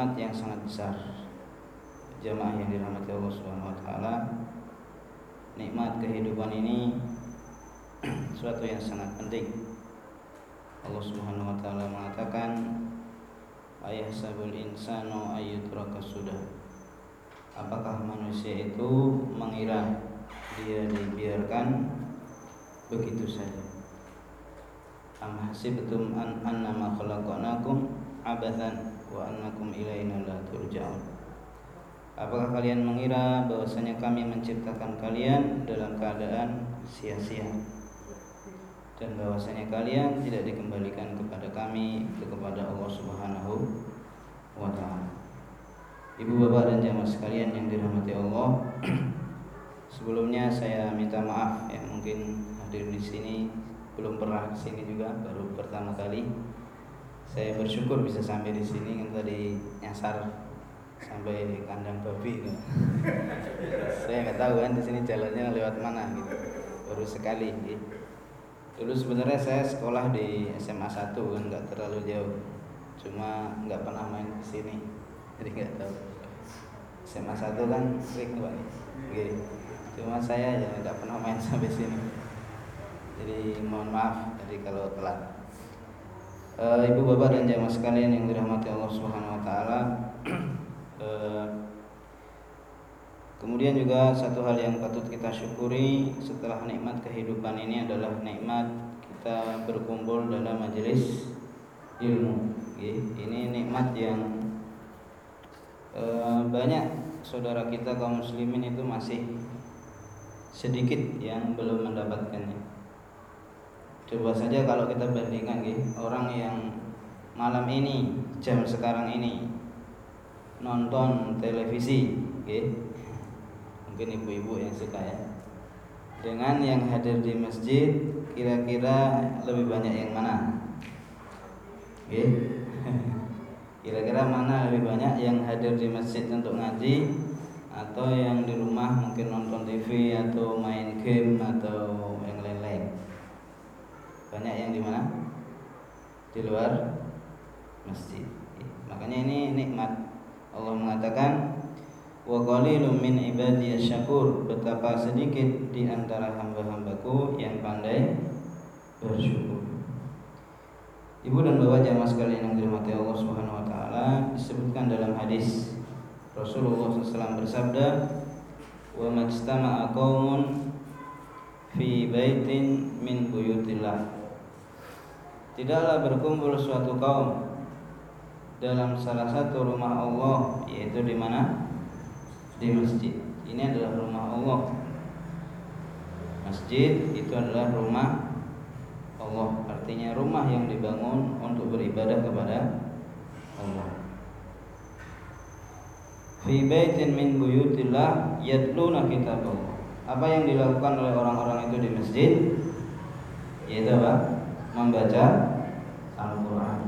nikmat yang sangat besar. Jamaah yang dirahmati Allah Subhanahu wa taala. Nikmat kehidupan ini suatu yang sangat penting Allah Subhanahu wa taala mengatakan ayah sabul insanu ayyutraka sudah apakah manusia itu mengira dia dibiarkan begitu saja am hasibtum an annama khalaqnakum abathan wa annakum ilaina Apakah kalian mengira bahwasanya kami menciptakan kalian dalam keadaan sia-sia? dan bahwasanya kalian tidak dikembalikan kepada kami kepada Allah Subhanahu wa taala. Ibu bapak dan jamaah sekalian yang dirahmati Allah, sebelumnya saya minta maaf ya mungkin hadir di sini belum pernah ke sini juga baru pertama kali. Saya bersyukur bisa sampai di sini kan tadi nyasar sampai di kandang babi gitu. saya nggak tahu kan di sini jalannya lewat mana gitu. Baru sekali gitu. Dulu sebenarnya saya sekolah di SMA 1 kan nggak terlalu jauh. Cuma nggak pernah main ke sini. Jadi nggak tahu. SMA 1 kan trik pak. Oke. cuma saya ya nggak pernah main sampai sini. Jadi mohon maaf jadi kalau telat e, ibu bapak dan jamaah sekalian yang dirahmati Allah Subhanahu Wa Taala e, Kemudian juga satu hal yang patut kita syukuri setelah nikmat kehidupan ini adalah nikmat kita berkumpul dalam majelis ilmu. Ini nikmat yang e, banyak saudara kita kaum muslimin itu masih sedikit yang belum mendapatkannya. Coba saja kalau kita bandingkan orang yang malam ini jam sekarang ini nonton televisi, mungkin ibu-ibu yang suka ya. Dengan yang hadir di masjid kira-kira lebih banyak yang mana? Oke kira-kira mana lebih banyak yang hadir di masjid untuk ngaji? Atau yang di rumah mungkin nonton TV atau main game atau banyak yang di mana? Di luar masjid. Makanya ini nikmat. Allah mengatakan wa qalilum min ibadiyas syakur betapa sedikit di antara hamba-hambaku yang pandai bersyukur. Ibu dan bapak jamaah sekalian yang dirahmati Allah Subhanahu wa taala disebutkan dalam hadis Rasulullah SAW bersabda wa majtama'a qaumun fi baitin min buyutillah Tidaklah berkumpul suatu kaum dalam salah satu rumah Allah yaitu di mana? di masjid. Ini adalah rumah Allah. Masjid itu adalah rumah Allah. Artinya rumah yang dibangun untuk beribadah kepada Allah. Fi baitin min buyutillah yatluna kitaballah. Apa yang dilakukan oleh orang-orang itu di masjid? Yaitu apa? Membaca Al-Qur'an.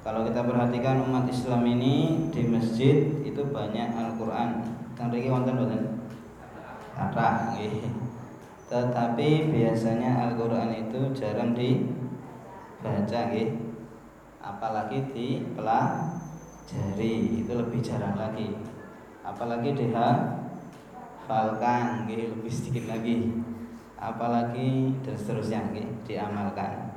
Kalau kita perhatikan umat Islam ini di masjid itu banyak Al-Qur'an. Kang riki wonten? Kathah nggih. Tetapi biasanya Al-Qur'an itu jarang dibaca nggih. Apalagi dipelajari itu lebih jarang lagi. Apalagi dihafalkan nggih lebih sedikit lagi. Apalagi dan seterusnya diamalkan.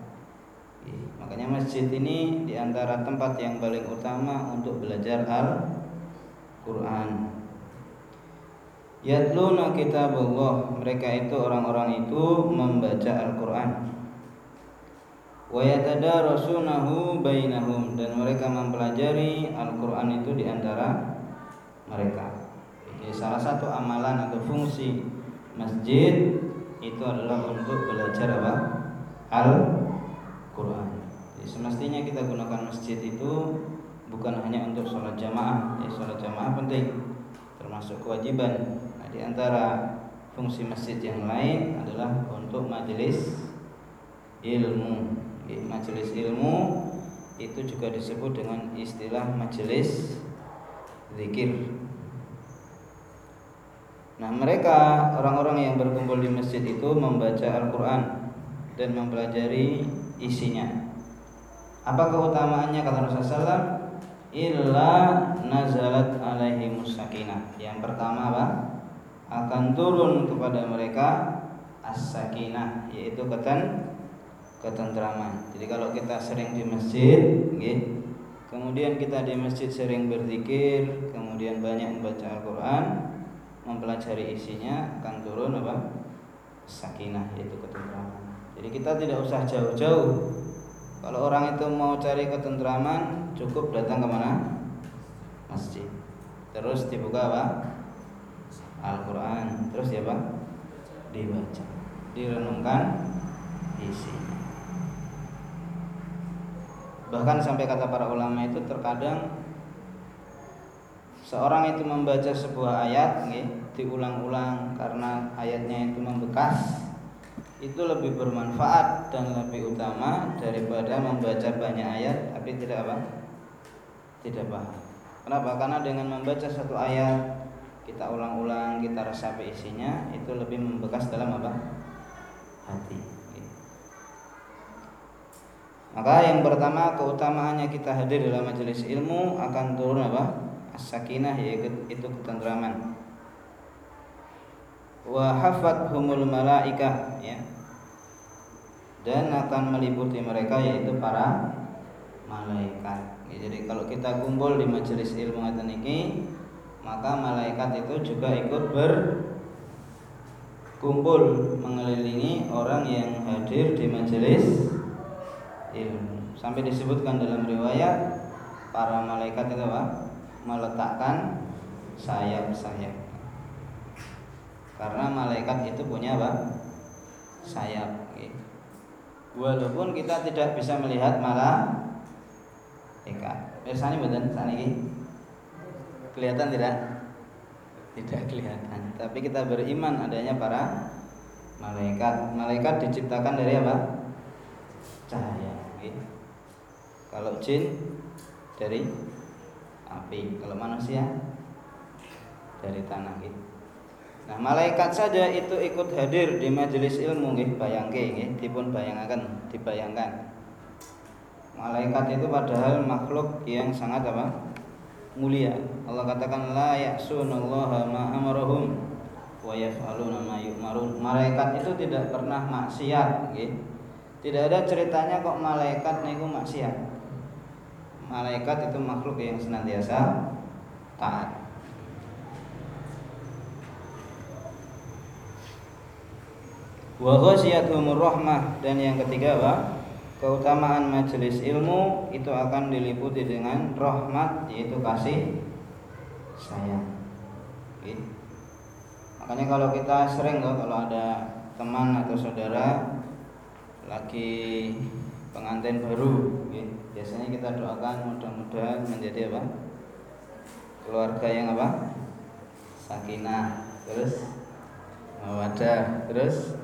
Makanya masjid ini di antara tempat yang paling utama untuk belajar Al-Quran. Yatluna kitabullah. Mereka itu orang-orang itu membaca Al-Quran. Wa yatadarasunahu bainahum. Dan mereka mempelajari Al-Quran itu di antara mereka. Jadi salah satu amalan atau fungsi masjid Itu adalah untuk belajar apa? Al-Quran semestinya kita gunakan masjid itu Bukan hanya untuk sholat jamaah Ya sholat jamaah penting Termasuk kewajiban di antara fungsi masjid yang lain adalah untuk majelis ilmu. Majelis ilmu itu juga disebut dengan istilah majelis zikir. Nah, mereka orang-orang yang berkumpul di masjid itu membaca Al-Qur'an dan mempelajari isinya. Apa keutamaannya kata Rasulullah SAW? Illa nazalat alaihi musakinah. Yang pertama apa? akan turun kepada mereka as-sakinah yaitu keten ketentraman. Jadi kalau kita sering di masjid, okay, kemudian kita di masjid sering berzikir, kemudian banyak membaca Al-Qur'an, mempelajari isinya akan turun apa? Sakinah yaitu ketentraman. Jadi kita tidak usah jauh-jauh. Kalau orang itu mau cari ketentraman, cukup datang ke mana? Masjid. Terus dibuka apa? Al-Quran terus ya Pak dibaca direnungkan isi bahkan sampai kata para ulama itu terkadang seorang itu membaca sebuah ayat diulang-ulang karena ayatnya itu membekas itu lebih bermanfaat dan lebih utama daripada membaca banyak ayat. Tapi tidak apa? Tidak paham. Kenapa? Karena dengan membaca satu ayat kita ulang-ulang kita resapi isinya itu lebih membekas dalam apa? Hati. Maka yang pertama keutamaannya kita hadir dalam majelis ilmu akan turun apa? As-sakinah yaitu itu ketentraman. Wa humul malaikah ya dan akan meliputi mereka yaitu para malaikat jadi kalau kita kumpul di majelis ilmu ini maka malaikat itu juga ikut berkumpul mengelilingi orang yang hadir di majelis ilmu. Sampai disebutkan dalam riwayat para malaikat itu apa? meletakkan sayap-sayap. Karena malaikat itu punya apa? sayap. Walaupun kita tidak bisa melihat malah Biasanya betul saat ini kelihatan tidak? Tidak kelihatan. Tapi kita beriman adanya para malaikat. Malaikat diciptakan dari apa? Cahaya. Kalau jin dari api. Kalau manusia dari tanah. Gitu. Nah, malaikat saja itu ikut hadir di majelis ilmu nggih, bayangke nggih, dipun bayangaken, dibayangkan. Malaikat itu padahal makhluk yang sangat apa? mulia. Allah katakan la ya'sunallaha ma amarahum wa yaf'aluna ma yu'marun. Malaikat itu tidak pernah maksiat, nggih. Tidak ada ceritanya kok malaikat niku maksiat. Malaikat itu makhluk yang senantiasa taat. Wa ghasiyatuhumur rahmah dan yang ketiga apa? keutamaan majelis ilmu itu akan diliputi dengan rahmat yaitu kasih sayang. Oke. Makanya kalau kita sering loh kalau ada teman atau saudara lagi pengantin baru, oke. biasanya kita doakan mudah-mudahan menjadi apa? Keluarga yang apa? Sakinah, terus mawadah, terus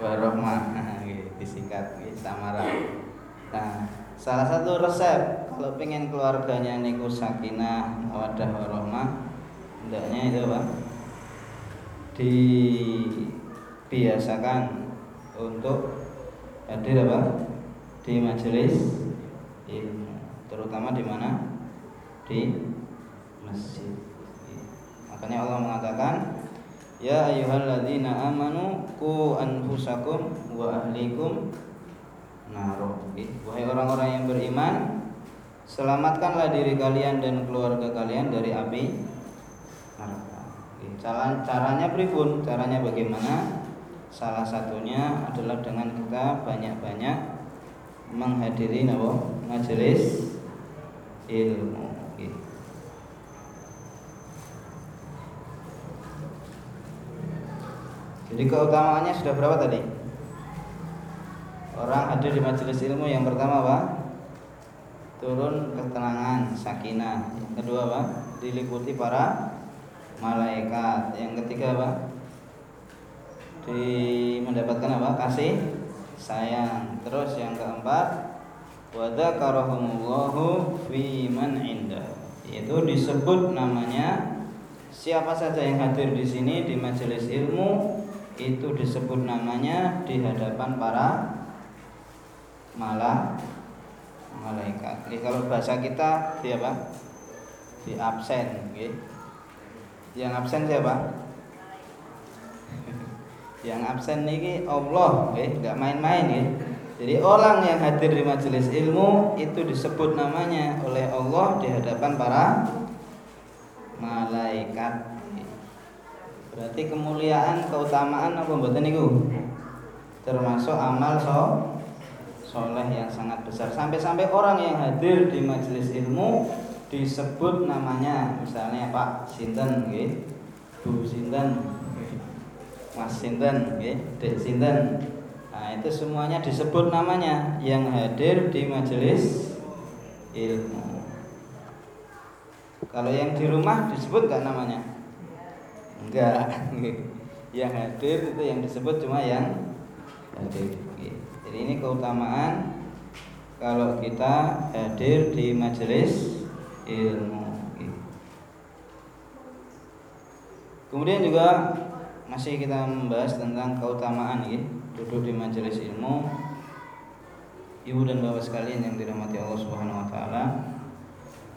warohmah. Nah, disingkat samara nah salah satu resep kalau pengen keluarganya niku sakinah mawadah warahmah hendaknya itu apa? Dibiasakan untuk hadir apa? Di majelis ilmu terutama di mana? Di masjid makanya Allah mengatakan Ya ayyuhalladzina amanu ku anfusakum wa ahlikum naro. Wahai orang-orang yang beriman, selamatkanlah diri kalian dan keluarga kalian dari api neraka. Cara, caranya pribun, caranya bagaimana? Salah satunya adalah dengan kita banyak-banyak menghadiri nabo majelis ilmu. Jadi keutamaannya sudah berapa tadi? Orang hadir di majelis ilmu yang pertama apa? Turun ketenangan, sakinah. Yang kedua apa? Diliputi para malaikat. Yang ketiga apa? Di mendapatkan apa? Kasih sayang. Terus yang keempat, wadzakarahumullahu fi man indah. Yaitu disebut namanya siapa saja yang hadir di sini di majelis ilmu itu disebut namanya di hadapan para malah malaikat. Jadi kalau bahasa kita dia apa? Di absen, okay? Yang absen siapa? yang absen ini Allah, okay? nggak main-main ya. Jadi orang yang hadir di majelis ilmu itu disebut namanya oleh Allah di hadapan para malaikat. Berarti kemuliaan, keutamaan apa mboten niku? Termasuk amal so soleh yang sangat besar. Sampai-sampai orang yang hadir di majelis ilmu disebut namanya, misalnya Pak Sinten. Bu Sinten, Mas Sinten, nggih, Dek Sinten. Nah, itu semuanya disebut namanya yang hadir di majelis ilmu. Kalau yang di rumah disebut gak namanya? Enggak. Yang hadir itu yang disebut cuma yang hadir. Jadi ini keutamaan kalau kita hadir di majelis ilmu. Kemudian juga masih kita membahas tentang keutamaan ya duduk di majelis ilmu. Ibu dan bapak sekalian yang dirahmati Allah Subhanahu wa taala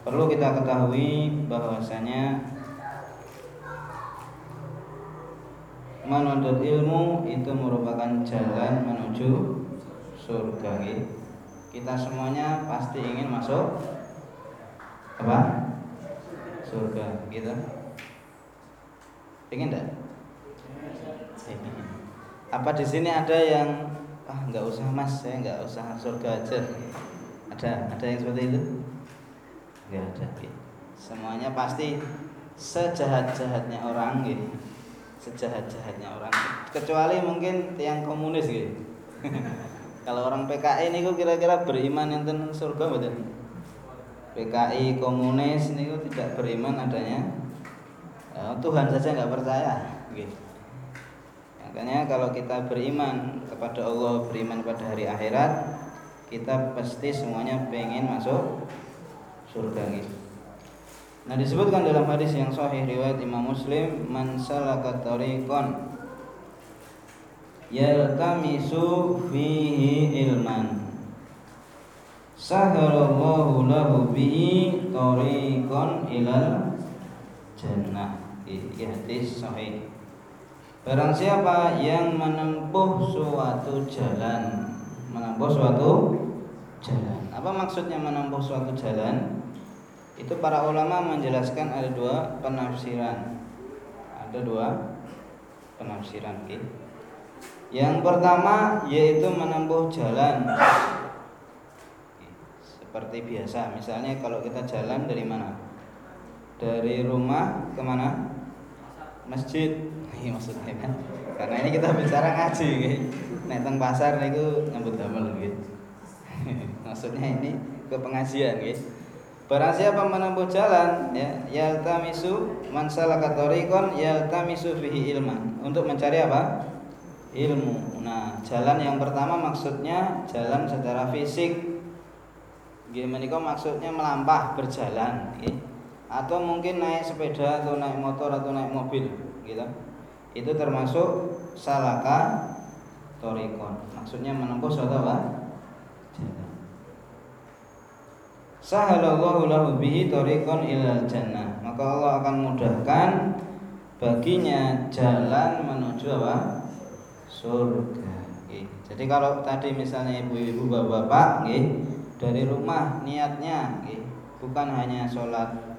perlu kita ketahui bahwasanya menuntut ilmu itu merupakan jalan menuju surga. Kita semuanya pasti ingin masuk apa? Surga gitu. Ingin tidak apa di sini ada yang ah nggak usah mas saya nggak usah surga aja. Ada ada yang seperti itu? Nggak ada semuanya pasti sejahat jahatnya orang gitu sejahat-jahatnya orang. Kecuali mungkin tiang komunis gitu. Kalau orang PKI ini kira-kira beriman yang tentang surga betul PKI komunis ini tidak beriman adanya. Ya, Tuhan saja nggak percaya gitu. Makanya kalau kita beriman kepada Allah beriman pada hari akhirat kita pasti semuanya pengen masuk surga gitu Nah disebutkan dalam hadis yang sahih riwayat Imam Muslim man salaka tariqan yaltamisu fihi ilman. Sahalallahu lahu bihi tariqan ilal jannah. Ini hadis sahih. Barang siapa yang menempuh suatu jalan Menempuh suatu jalan. Apa maksudnya menempuh suatu jalan? Itu para ulama menjelaskan ada dua penafsiran. Ada dua penafsiran gitu. yang pertama yaitu menempuh jalan. Seperti biasa. Misalnya kalau kita jalan dari mana? Dari rumah ke mana? Masjid. Ini maksudnya kan? Karena ini kita bicara ngaji gitu. naik teng pasar itu nyambut damel gitu maksudnya ini ke pengajian gitu Barang siapa menempuh jalan ya yaltamisu man salaka tariqan yaltamisu fihi ilman untuk mencari apa? ilmu. Nah, jalan yang pertama maksudnya jalan secara fisik. Gimana kok maksudnya melampah berjalan, ya. atau mungkin naik sepeda atau naik motor atau naik mobil, gitu. Itu termasuk salaka torikon. Maksudnya menempuh suatu apa? Sahalallahu lahu bihi tariqan ilal jannah. Maka Allah akan mudahkan baginya jalan menuju apa? Surga. Jadi kalau tadi misalnya ibu-ibu bapak-bapak dari rumah niatnya bukan hanya sholat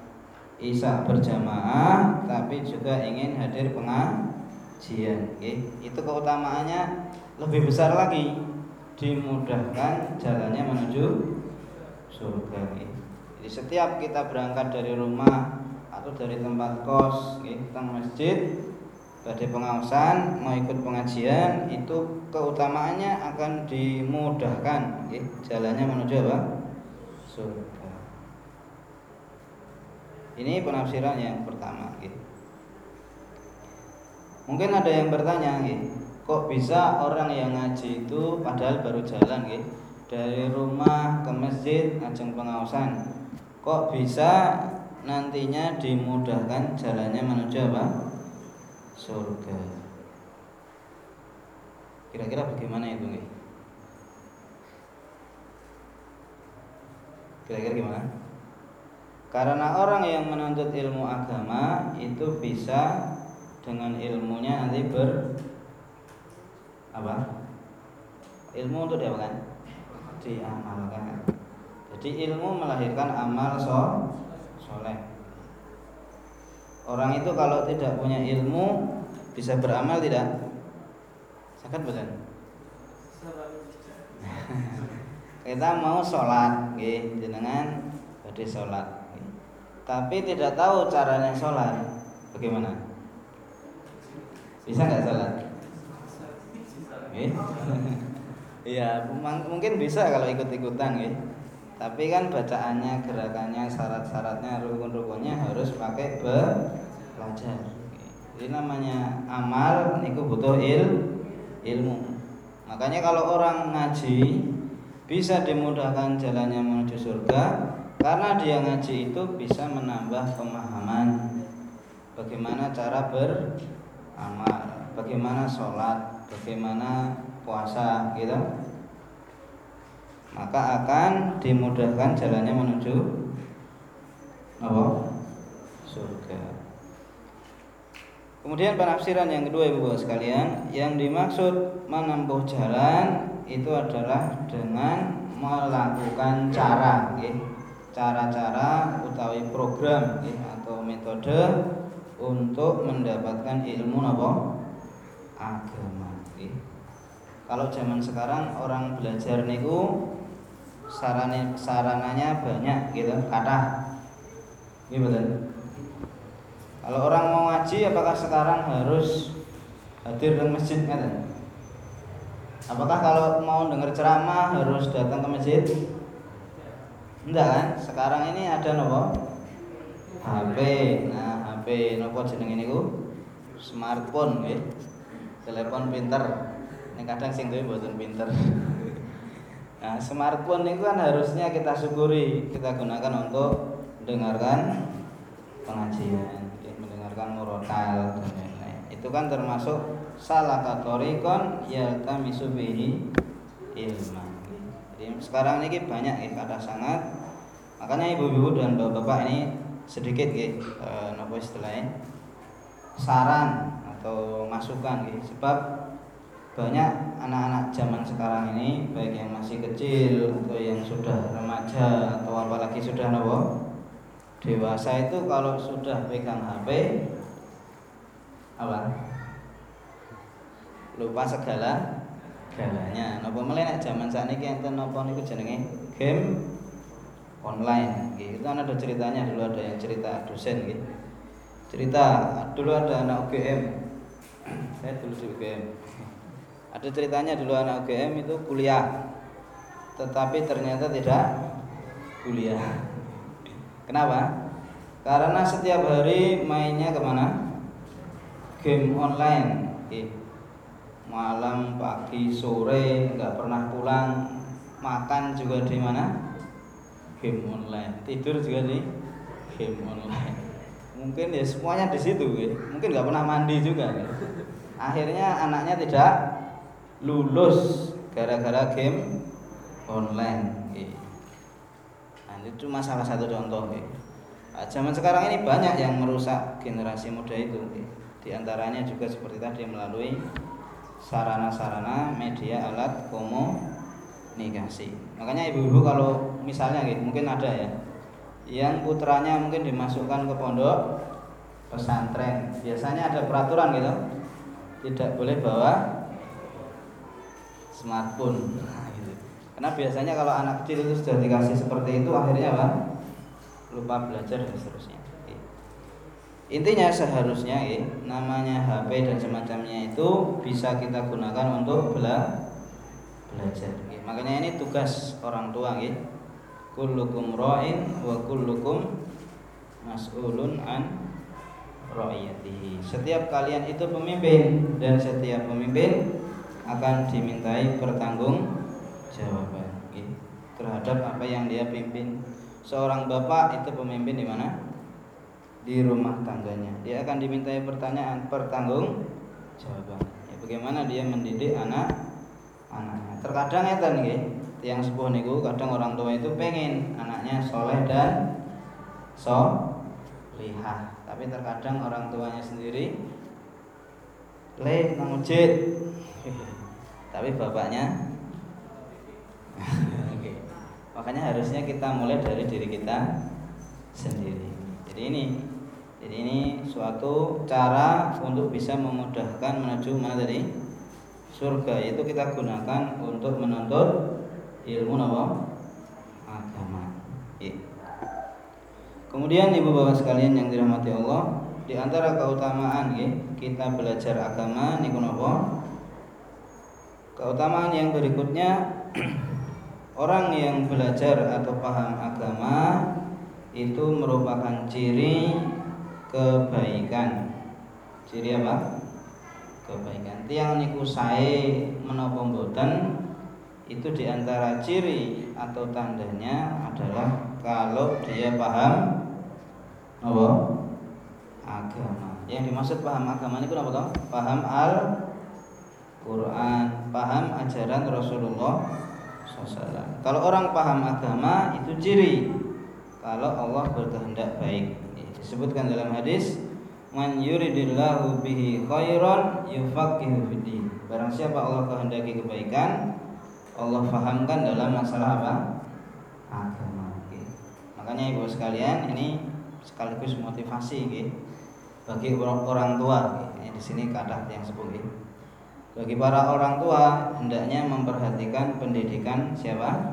Isa berjamaah tapi juga ingin hadir pengajian itu keutamaannya lebih besar lagi dimudahkan jalannya menuju surga jadi setiap kita berangkat dari rumah atau dari tempat kos tentang masjid pada pengawasan mau ikut pengajian itu keutamaannya akan dimudahkan jalannya menuju apa? Surga. Ini penafsiran yang pertama. Mungkin ada yang bertanya kok bisa orang yang ngaji itu padahal baru jalan gitu, dari rumah ke masjid ajeng pengawasan. Kok bisa nantinya dimudahkan jalannya menuju apa? Surga. Kira-kira bagaimana itu nih? Kira-kira gimana? Karena orang yang menuntut ilmu agama itu bisa dengan ilmunya nanti ber apa? Ilmu untuk diapakan? Diamalkan. Jadi ilmu melahirkan amal so soleh. Orang itu kalau tidak punya ilmu bisa beramal tidak? Sakit betul? Kita mau sholat, gitu, jenengan pada sholat tapi tidak tahu caranya sholat bagaimana bisa nggak sholat Iya, mungkin bisa kalau ikut-ikutan ya. Tapi kan bacaannya, gerakannya, syarat-syaratnya, rukun-rukunnya harus pakai belajar. Jadi namanya amal niku butuh il, ilmu. Makanya kalau orang ngaji bisa dimudahkan jalannya menuju surga karena dia ngaji itu bisa menambah pemahaman bagaimana cara beramal, bagaimana sholat, bagaimana puasa, gitu. Maka akan dimudahkan jalannya menuju apa? Surga. Kemudian penafsiran yang kedua ibu bapak sekalian, yang dimaksud menempuh jalan itu adalah dengan melakukan cara, cara-cara utawi program atau metode untuk mendapatkan ilmu apa agama. Kalau zaman sekarang orang belajar niku sarane sarananya banyak gitu kata ini betul kalau orang mau ngaji apakah sekarang harus hadir di masjid kan? apakah kalau mau dengar ceramah harus datang ke masjid Enggak kan? Sekarang ini ada nopo? HP. Nah, HP nopo jeneng ini ku? Smartphone nggih. Telepon pinter. Ini kadang sing duwe mboten pinter. Nah, smartphone itu kan harusnya kita syukuri, kita gunakan untuk mendengarkan pengajian, mendengarkan murotal dan lain-lain. Itu kan termasuk salah katorikon yaltamisu bihi ilma. Jadi sekarang ini banyak ya, ada sangat makanya ibu-ibu dan bapak-bapak ini sedikit ya, nopo istilahnya saran atau masukan ya, sebab banyak anak-anak zaman sekarang ini baik yang masih kecil atau yang sudah remaja atau apalagi sudah nopo dewasa itu kalau sudah pegang HP apa lupa segala galanya nopo melek zaman saat ini enten nopo niku jenenge game online gitu. Itu ada ceritanya dulu ada yang cerita dosen gitu. Cerita dulu ada anak UGM. Saya dulu di UGM. Ada ceritanya dulu anak UGM itu kuliah. Tetapi ternyata tidak kuliah. Kenapa? Karena setiap hari mainnya ke mana? Game online. Gitu malam, pagi, sore, nggak pernah pulang, makan juga di mana? Game online, tidur juga di game online. Mungkin ya semuanya di situ, ya. mungkin nggak pernah mandi juga. Ya. Akhirnya anaknya tidak lulus gara-gara game online. Nah, itu cuma salah satu contoh. Nah, zaman sekarang ini banyak yang merusak generasi muda itu. Di antaranya juga seperti tadi melalui sarana-sarana media alat komunikasi. Makanya ibu-ibu kalau misalnya gitu, mungkin ada ya yang putranya mungkin dimasukkan ke pondok pesantren biasanya ada peraturan gitu tidak boleh bawa smartphone nah, gitu. karena biasanya kalau anak kecil itu sudah dikasih seperti itu akhirnya apa lupa belajar dan seterusnya intinya seharusnya ya, namanya HP dan semacamnya itu bisa kita gunakan untuk bela belajar ya. makanya ini tugas orang tua ya. kullukum ra'in wa kullukum mas'ulun an ra'iyatihi setiap kalian itu pemimpin dan setiap pemimpin akan dimintai pertanggung jawaban ya. terhadap apa yang dia pimpin seorang bapak itu pemimpin di mana? Di rumah tangganya. Dia akan dimintai pertanyaan pertanggung jawaban. Ya, bagaimana dia mendidik anak anaknya. Terkadang ya nih, tiang sepuh niku kadang orang tua itu pengen anaknya soleh dan so liha. Tapi terkadang orang tuanya sendiri le ngujit. Tapi bapaknya? Makanya harusnya kita mulai dari diri kita sendiri. Jadi ini jadi ini suatu cara untuk bisa memudahkan menuju mana tadi? Surga. Itu kita gunakan untuk menuntut ilmu apa? Agama. Ya. kemudian ibu bapak sekalian yang dirahmati Allah di antara keutamaan kita belajar agama niku keutamaan yang berikutnya Orang yang belajar atau paham agama itu merupakan ciri kebaikan. Ciri apa? Kebaikan. Tiang niku sae menapa mboten itu di antara ciri atau tandanya adalah kalau dia paham apa? agama. Yang dimaksud paham agama ini apa? Paham al Quran, paham ajaran Rasulullah SAW. Kalau orang paham agama itu ciri kalau Allah berkehendak baik. Disebutkan dalam hadis, "Man yuridillahu bihi khairan yufaqihu fiddin." Barang siapa Allah kehendaki kebaikan, Allah fahamkan dalam masalah apa? Agama. Makanya Ibu sekalian, ini sekaligus motivasi bagi orang tua. Ini di sini kata yang sepuh bagi para orang tua hendaknya memperhatikan pendidikan siapa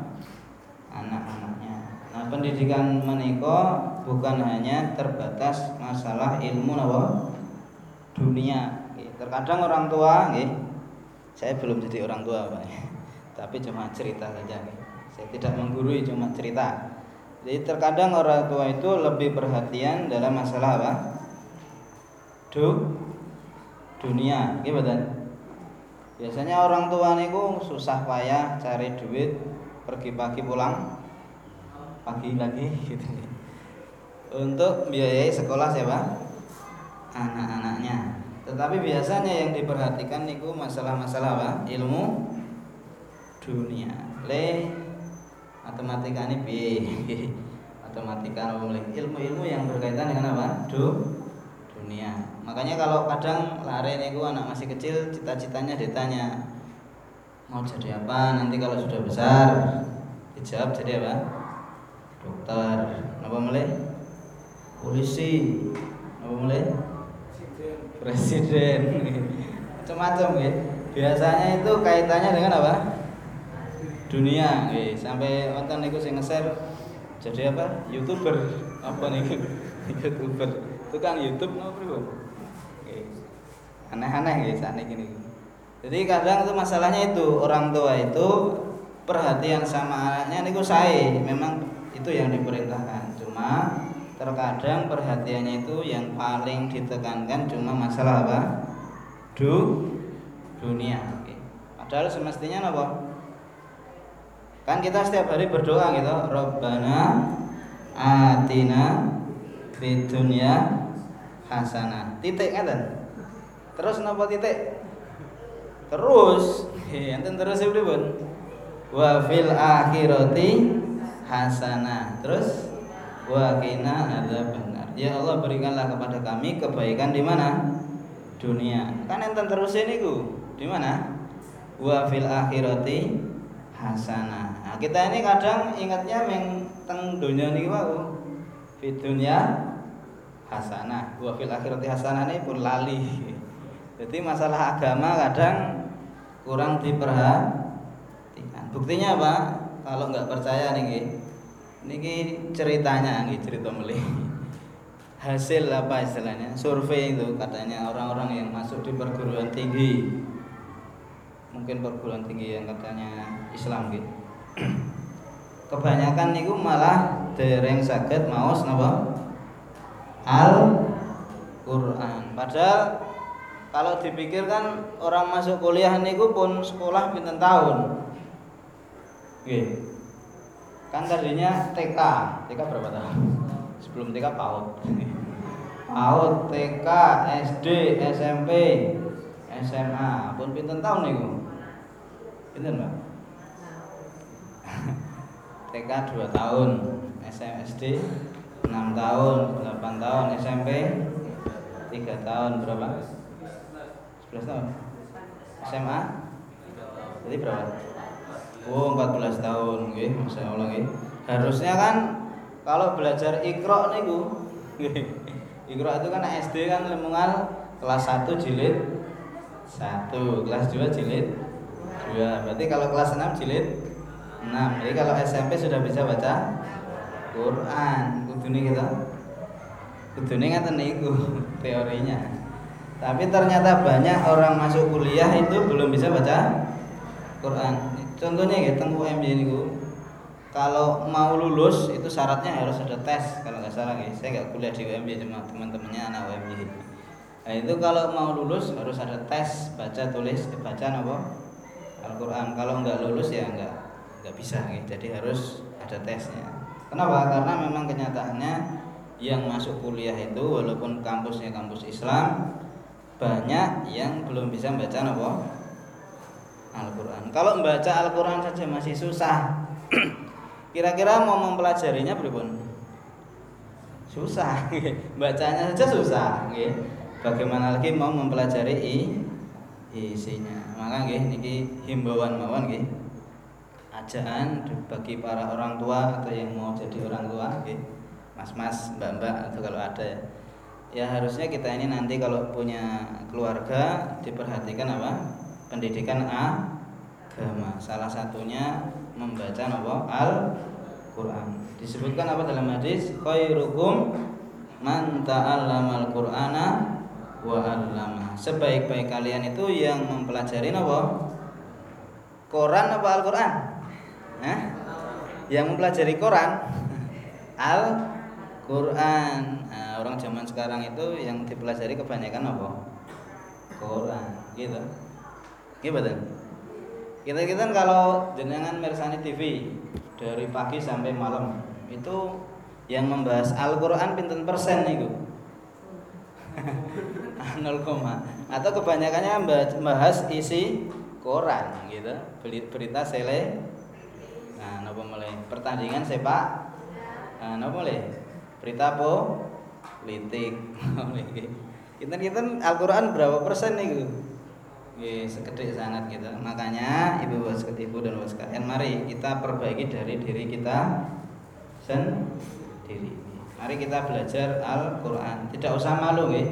anak-anaknya. Nah, pendidikan menika bukan hanya terbatas masalah ilmu nawa dunia. Terkadang orang tua, saya belum jadi orang tua, Pak. Tapi cuma cerita saja. Saya tidak menggurui, cuma cerita. Jadi terkadang orang tua itu lebih perhatian dalam masalah apa? Du, dunia, gimana? Biasanya orang tua niku susah payah cari duit, pergi pagi pulang pagi lagi gitu. Untuk biayai sekolah siapa? Anak-anaknya. Tetapi biasanya yang diperhatikan niku masalah-masalah apa? Ilmu dunia. Le matematika ini bi matematika ilmu-ilmu yang berkaitan dengan apa? Du dunia. Makanya kalau kadang lari nih gua anak masih kecil cita-citanya ditanya mau jadi apa? Nanti kalau sudah besar dijawab jadi apa? Dokter. Apa mulai polisi. Apa mulai presiden. Macam-macam ya biasanya itu kaitannya dengan apa? Dunia ya. sampai nonton niku sing nge-share jadi apa? Youtuber. Apa nih youtuber tukang YouTube nopo aneh-aneh ya saat ini jadi kadang itu masalahnya itu orang tua itu perhatian sama anaknya niku saya memang itu yang diperintahkan. Cuma terkadang perhatiannya itu yang paling ditekankan cuma masalah apa? Du dunia. Padahal semestinya apa? Kan kita setiap hari berdoa gitu. Robbana atina fid hasanah titik kan Terus napa titik? Terus, enten terus itu pun. Wa fil akhirati hasanah. Terus wa qina benar. Ya Allah berikanlah kepada kami kebaikan di mana? Dunia. Kan enten terus ini ku. Di mana? Wa fil akhirati hasanah. Nah, kita ini kadang ingatnya meng teng dunia niki wae. fidunya hasanah. Wa fil akhirati hasanah ini pun lali. Jadi masalah agama kadang kurang diperhatikan. Buktinya apa? Kalau nggak percaya nih ini ceritanya nih cerita melih hasil apa istilahnya? Survei itu katanya orang-orang yang masuk di perguruan tinggi. Mungkin perguruan tinggi yang katanya Islam gitu kebanyakan niku malah dereng sakit maos napa al Quran padahal kalau dipikir kan orang masuk kuliah niku pun sekolah pinten tahun? Oke. kan tadinya TK TK berapa tahun sebelum TK PAUD. PAUD, TK, SD, SMP, SMA pun pinten tahun niku? Pinten, Mbak? TK 2 tahun, SD 6 tahun, 8 tahun, SMP 3 tahun berapa? 11 tahun. SMA? Jadi berapa? Oh, 14 tahun nggih, Masya Allah nggih. Harusnya kan kalau belajar ikro niku Ikro itu kan SD kan lemungal kelas 1 jilid 1, kelas 2 jilid 2. Berarti kalau kelas 6 jilid 6. Jadi kalau SMP sudah bisa baca Quran. Kudune kita. Kudune ngaten niku teorinya. Tapi ternyata banyak orang masuk kuliah itu belum bisa baca Quran. Contohnya ya teng UMY niku kalau mau lulus itu syaratnya harus ada tes kalau nggak salah guys saya nggak kuliah di UMY cuma teman-temannya anak UMY nah itu kalau mau lulus harus ada tes baca tulis baca apa Al-Quran kalau nggak lulus ya nggak nggak bisa gitu. jadi harus ada tesnya kenapa karena memang kenyataannya yang masuk kuliah itu walaupun kampusnya kampus Islam banyak yang belum bisa baca apa Al-Quran kalau membaca Al-Quran saja masih susah Kira-kira mau mempelajarinya beribun? Susah, bacanya saja susah. Bagaimana lagi mau mempelajari isinya? Maka nggih niki himbauan mawon nggih. Ajaan bagi para orang tua atau yang mau jadi orang tua nggih. Mas-mas, mbak-mbak atau kalau ada ya. Ya harusnya kita ini nanti kalau punya keluarga diperhatikan apa? Pendidikan agama. Salah satunya membaca nopo Al-Qur'an. Disebutkan apa dalam hadis? Khairukum man ta'allamal Qur'ana wa 'allama. Sebaik-baik kalian itu yang mempelajari nopo? Quran apa Al-Qur'an? Hah? Yang mempelajari Quran Al-Quran nah, Orang zaman sekarang itu yang dipelajari kebanyakan apa? Quran gitu Gimana? kita kita kalau jenengan mersani TV dari pagi sampai malam itu yang membahas Al-Quran pinten persen itu 0, atau kebanyakannya membahas isi koran gitu berita sele nopo mulai pertandingan sepak nah nopo mulai berita po politik kita kita Al-Quran berapa persen nih Oke, sekedek sangat gitu. Makanya ibu bos ibu dan bos sekalian, mari kita perbaiki dari diri kita sendiri. Mari kita belajar Al-Quran. Tidak usah malu, ya.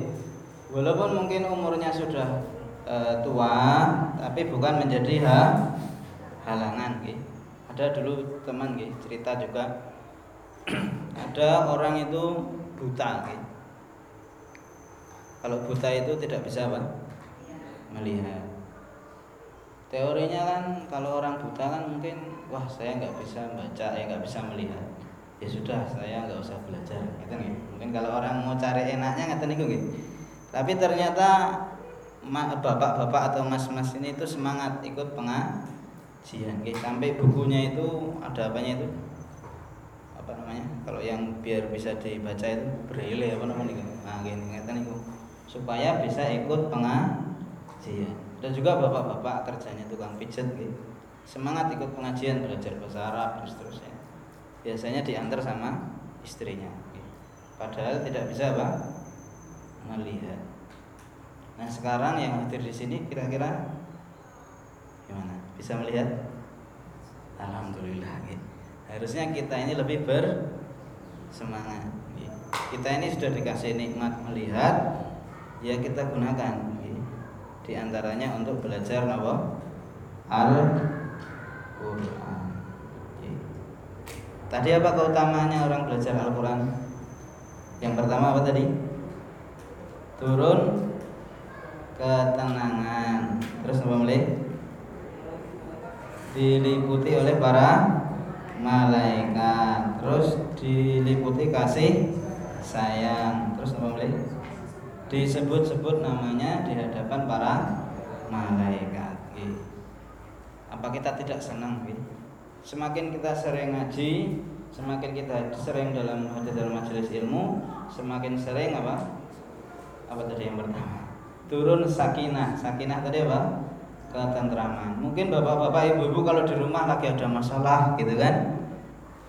Walaupun mungkin umurnya sudah e, tua, tapi bukan menjadi ha, halangan, ya. Ada dulu teman, ya, cerita juga. ada orang itu buta, ya. Kalau buta itu tidak bisa apa? melihat teorinya kan kalau orang buta kan mungkin wah saya nggak bisa baca ya nggak bisa melihat ya sudah saya nggak usah belajar gitu nih mungkin kalau orang mau cari enaknya nggak tahu gitu tapi ternyata bapak-bapak atau mas-mas ini itu semangat ikut pengajian gitu. sampai bukunya itu ada apanya itu? Apa namanya? Kalau yang biar bisa dibaca itu braille apa namanya nah gini ngeten itu. Supaya bisa ikut pengajian. Dan juga bapak-bapak kerjanya tukang pijat gitu. semangat ikut pengajian belajar bahasa Arab terus terusnya biasanya diantar sama istrinya gitu. padahal tidak bisa apa? Melihat. Nah sekarang yang hadir di sini kira-kira gimana bisa melihat? Alhamdulillah gitu. harusnya kita ini lebih bersemangat gitu. kita ini sudah dikasih nikmat melihat ya kita gunakan di antaranya untuk belajar apa al Quran tadi apa keutamaannya orang belajar Al Quran yang pertama apa tadi? Turun ketenangan. Terus apa mulai diliputi oleh para malaikat. Terus diliputi kasih sayang. Terus apa mulai disebut-sebut namanya di hadapan para malaikat. Apa kita tidak senang semakin kita sering ngaji semakin kita sering dalam hadir dalam majelis ilmu semakin sering apa? Apa tadi yang pertama? Turun sakinah. Sakinah tadi apa ketentraman. Mungkin bapak-bapak, ibu-ibu kalau di rumah lagi ada masalah gitu kan,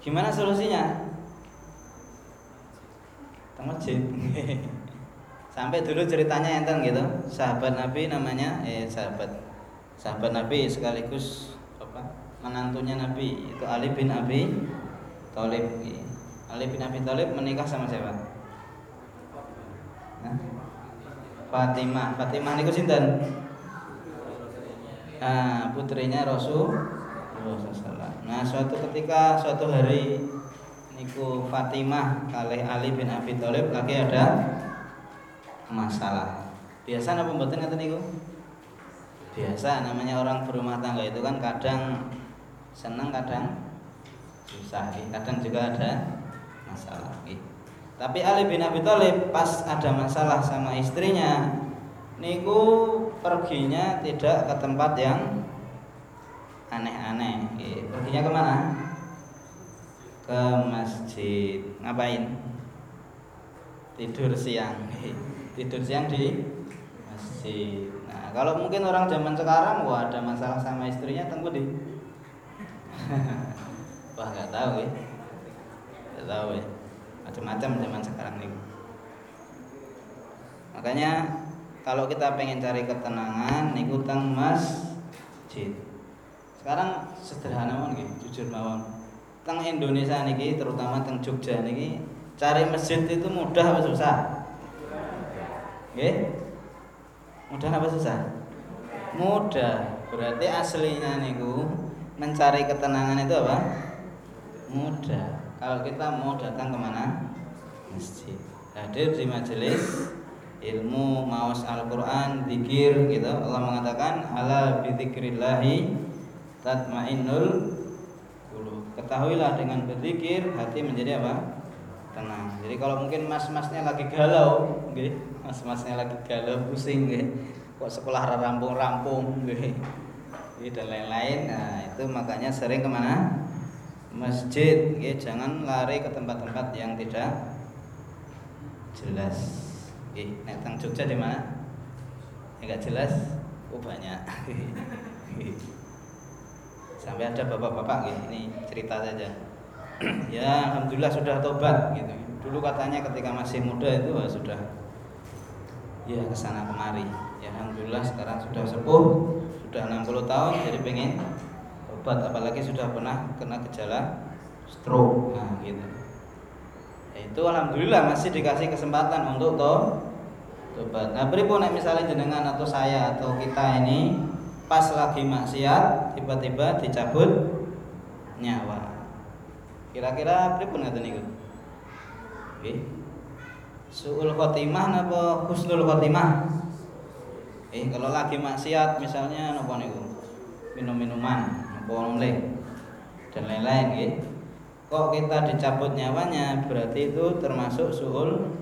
gimana solusinya? Masjid. Sampai dulu ceritanya enten gitu, sahabat Nabi namanya eh sahabat sahabat Nabi sekaligus apa menantunya Nabi itu Ali bin Abi Thalib. Ali bin Abi Thalib menikah sama siapa? Fatimah. Fatimah niku sinten? Nah, putrinya Rasul Nah suatu ketika suatu hari niku Fatimah kali Ali bin Abi Thalib lagi ada masalah. Biasa apa mboten ngoten niku? Biasa namanya orang berumah tangga itu kan kadang senang kadang susah, kadang juga ada masalah. Tapi Ali bin Abi Thalib pas ada masalah sama istrinya, niku perginya tidak ke tempat yang aneh-aneh. Perginya ke mana? Ke masjid. Ngapain? Tidur siang. Tidur siang di masjid. Nah, kalau mungkin orang zaman sekarang, wah ada masalah sama istrinya, tunggu di. wah nggak tahu ya. Nggak tahu ya. Macam-macam zaman sekarang nih. Makanya kalau kita pengen cari ketenangan niku teng masjid. Sekarang sederhana mawon nggih jujur mawon. Teng Indonesia niki terutama teng Jogja niki cari masjid itu mudah apa susah? Nggih? Mudah apa susah? Mudah. Berarti aslinya niku mencari ketenangan itu apa? Mudah. Kalau kita mau datang ke mana? Masjid. Hadir di majelis ilmu maus Al-Qur'an zikir gitu. Allah mengatakan ala bidzikrillahi tatmainnul qulub. Ketahuilah dengan berzikir hati menjadi apa? Tenang. Jadi kalau mungkin mas-masnya lagi galau gitu mas-masnya lagi galau pusing gitu kok sekolah rampung-rampung gitu dan lain-lain nah itu makanya sering ke mana? Masjid gitu. jangan lari ke tempat-tempat yang tidak jelas Eh, nek tang Jogja di mana? Enggak jelas. Oh banyak. Sampai ada bapak-bapak gitu. Ini cerita saja. ya alhamdulillah sudah tobat gitu. Dulu katanya ketika masih muda itu ya sudah ya ke sana kemari. Ya alhamdulillah sekarang sudah sepuh, sudah 60 tahun jadi pengen tobat apalagi sudah pernah kena gejala stroke. Nah, gitu itu alhamdulillah masih dikasih kesempatan untuk to tobat. Nah, pripun misalnya jenengan atau saya atau kita ini pas lagi maksiat tiba-tiba dicabut nyawa. Kira-kira pripun ngaten niku? Nggih. Suul khotimah napa husnul khotimah? Eh kalau lagi maksiat misalnya napa niku? Minum-minuman, napa dan lain-lain nggih kok kita dicabut nyawanya berarti itu termasuk suul.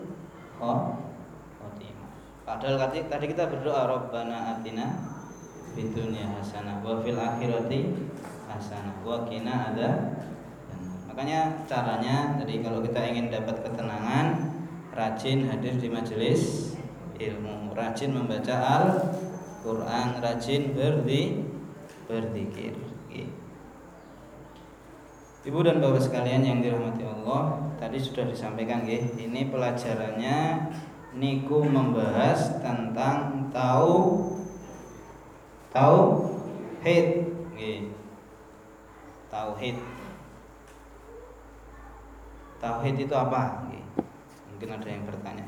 Padahal tadi, kita berdoa Rabbana atina fid hasanah wa fil akhirati hasanah wa qina ada Makanya caranya tadi kalau kita ingin dapat ketenangan rajin hadir di majelis ilmu, rajin membaca Al-Qur'an, rajin berdi berzikir. Ibu dan bapak sekalian yang dirahmati Allah, tadi sudah disampaikan ya, ini pelajarannya niku membahas tentang tahu tahu hid Tauhid. Tauhid itu apa? mungkin ada yang bertanya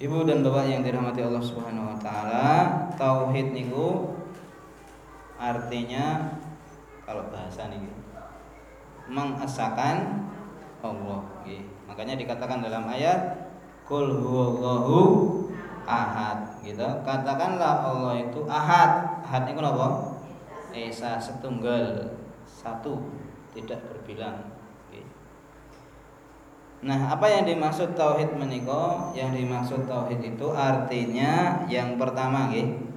Ibu dan bapak yang dirahmati Allah Subhanahu wa taala, tauhid niku artinya kalau bahasa nih mengesahkan Allah. Makanya dikatakan dalam ayat Kul huwallahu ahad gitu. Katakanlah Allah itu ahad. Ahad itu apa? Esa setunggal, satu, tidak berbilang. Nah, apa yang dimaksud tauhid meniko? Yang dimaksud tauhid itu artinya yang pertama, gitu,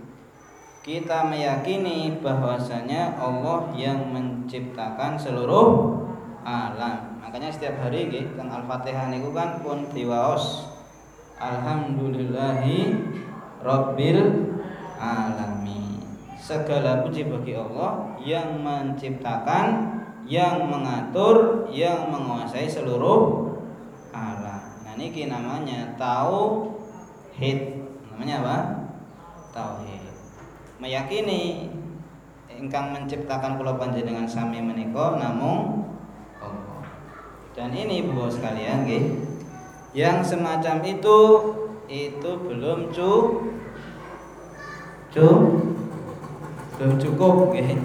kita meyakini bahwasanya Allah yang menciptakan seluruh alam. Makanya setiap hari, gitu, teng Al-Fatihah niku kan pun diwaos. Alhamdulillahi Rabbil alamin. Segala puji bagi Allah yang menciptakan, yang mengatur, yang menguasai seluruh Nah niki namanya tauhid. Namanya apa? Tauhid. Meyakini ingkang menciptakan kula panjenengan sami menika namung Allah. Dan ini Bu sekalian nggih. Yang semacam itu itu belum cu cu belum cukup nggih.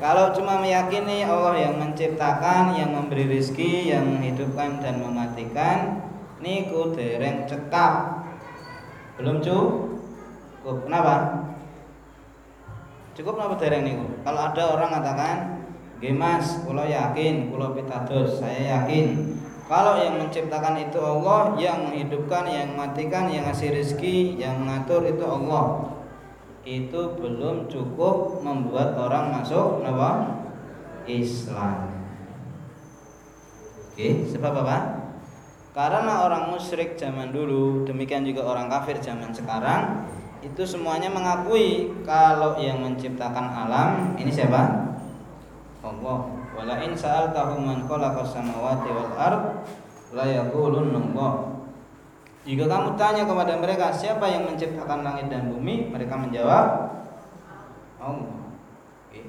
Kalau cuma meyakini Allah yang menciptakan, yang memberi rizki, yang menghidupkan dan mematikan, niku dereng cekap. Belum cukup. Kenapa? Cukup kenapa dereng niku? Kalau ada orang katakan, "Nggih Mas, kula yakin, kula pitados, saya yakin." Kalau yang menciptakan itu Allah, yang menghidupkan, yang mematikan, yang ngasih rezeki, yang mengatur itu Allah itu belum cukup membuat orang masuk apa? Islam. Oke, sebab apa? Karena orang musyrik zaman dulu, demikian juga orang kafir zaman sekarang, itu semuanya mengakui kalau yang menciptakan alam ini siapa? Allah. Wala in sa'altahum man khalaqas samawati wal ard la yaqulunna jika kamu tanya kepada mereka siapa yang menciptakan langit dan bumi, mereka menjawab Allah. Okay.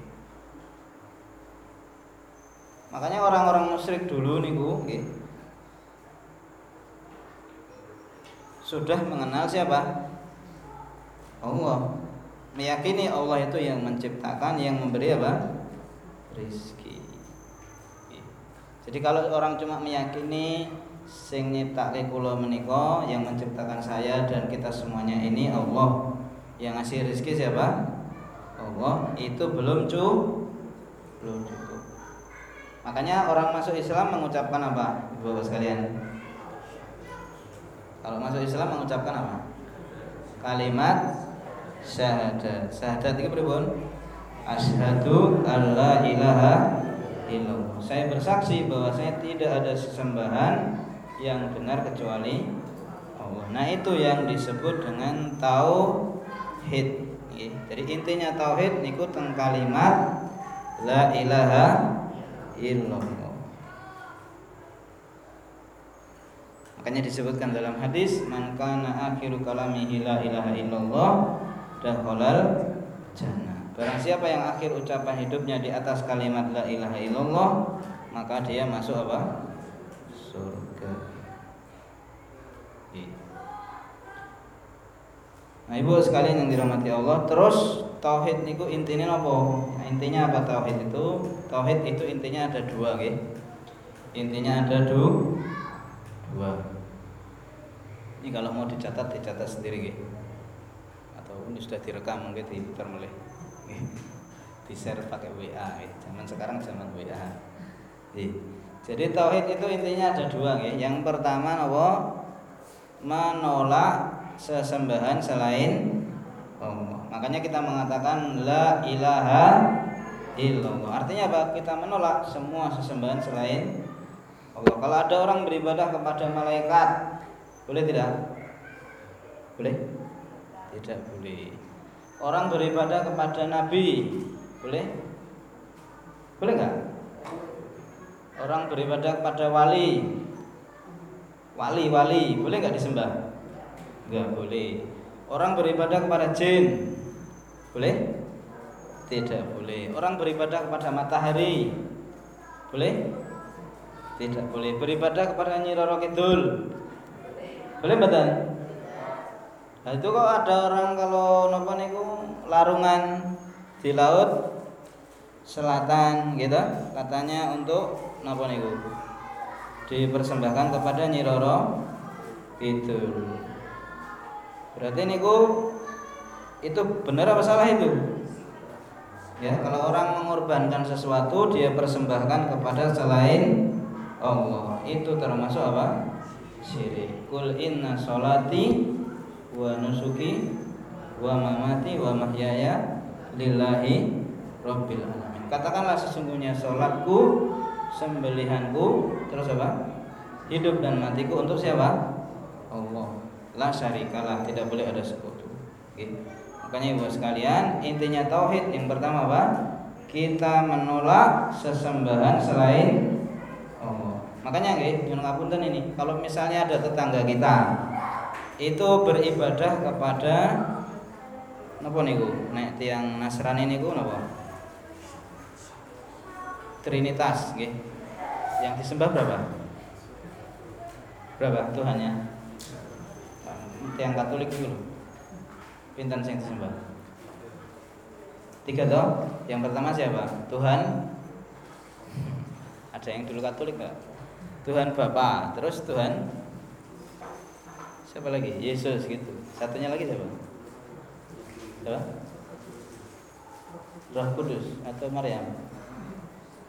Makanya orang-orang musyrik dulu niku, okay, sudah mengenal siapa? Allah. Meyakini Allah itu yang menciptakan, yang memberi apa? Rizki. Jadi kalau orang cuma meyakini sing nyiptake kula menika yang menciptakan saya dan kita semuanya ini Allah. Yang ngasih rezeki siapa? Allah. Itu belum cukup belum cukup. Makanya orang masuk Islam mengucapkan apa? Bapak sekalian. Kalau masuk Islam mengucapkan apa? Kalimat syahadat. Syahadat itu berapa asyhadu alla ilaha illallah saya bersaksi bahwa saya tidak ada sesembahan yang benar kecuali Allah. Nah, itu yang disebut dengan tauhid. Jadi intinya tauhid niku teng kalimat la ilaha illallah. Makanya disebutkan dalam hadis man kana akhiru kalamihi la ilaha illallah dakhalal jannah. Barang siapa yang akhir ucapan hidupnya di atas kalimat la ilaha illallah, maka dia masuk apa? Surga. Nah, Ibu sekalian yang dirahmati Allah, terus tauhid niku intinya apa? Nah, intinya apa tauhid itu? Tauhid itu intinya ada dua, nggih. Intinya ada du dua. Ini kalau mau dicatat dicatat sendiri, nggih. Atau ini sudah direkam mungkin diputar mulai. Di share pakai WA. Zaman sekarang zaman WA. Jadi tauhid itu intinya ada dua, nggih. Yang pertama apa? Menolak sesembahan selain Allah. Makanya kita mengatakan la ilaha illallah. Artinya apa? Kita menolak semua sesembahan selain Allah. Kalau ada orang beribadah kepada malaikat, boleh tidak? Boleh? Tidak boleh. Orang beribadah kepada nabi, boleh? Boleh nggak? Orang beribadah kepada wali, wali-wali, boleh nggak disembah? Enggak boleh. Orang beribadah kepada jin boleh? Tidak boleh. Orang beribadah kepada matahari boleh? Tidak boleh beribadah kepada Nyi Roro Kidul. Boleh betul? Nah, itu kok ada orang kalau nopo niku larungan di laut selatan gitu katanya untuk nopo niku dipersembahkan kepada Nyi Roro. Berarti niku itu benar apa salah itu? Ya, kalau orang mengorbankan sesuatu dia persembahkan kepada selain Allah, itu termasuk apa? Syirik. Kul inna solati wa nusuki wa mamati wa mahyaya lillahi rabbil alamin. Katakanlah sesungguhnya salatku, sembelihanku, terus apa? Hidup dan matiku untuk siapa? Allah. La syarikalah, tidak boleh ada sekutu. Okay. Makanya ibu sekalian, intinya tauhid yang pertama apa? Kita menolak sesembahan selain Allah. Makanya nggih, nyuwun ini, kalau misalnya ada tetangga kita itu beribadah kepada napa niku? Nek tiang Nasrani niku napa? Trinitas nggih. Yang disembah berapa? Berapa Tuhannya? Tiang Katolik dulu. Pinten sing disembah? Tiga toh. Yang pertama siapa? Tuhan. Ada yang dulu Katolik enggak? Tuhan Bapa, terus Tuhan siapa lagi? Yesus gitu. Satunya lagi siapa? Siapa? Roh Kudus atau Maryam?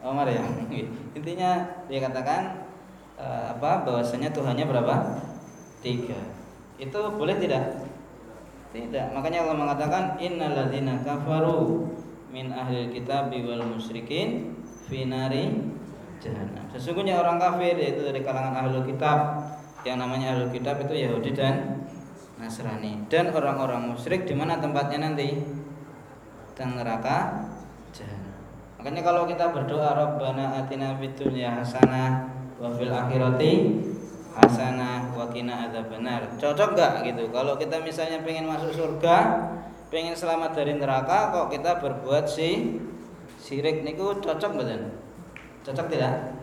Oh Maryam. Intinya dia katakan uh, apa? Bahwasanya Tuhannya berapa? Tiga. Itu boleh tidak? Tidak, makanya Allah mengatakan innalladzina kafaru min ahli kitab wal musyrikin finari jahannam. Sesungguhnya orang kafir yaitu dari kalangan ahli kitab yang namanya ahli kitab itu Yahudi dan Nasrani dan orang-orang musyrik di mana tempatnya nanti di neraka jahanam. Makanya kalau kita berdoa Rabbana atina fid dunya hasanah wa fil akhirati hasanah wakina ada benar cocok gak gitu? Kalau kita misalnya pengen masuk surga pengen selamat dari neraka kok kita berbuat si sirik niku cocok betul cocok tidak?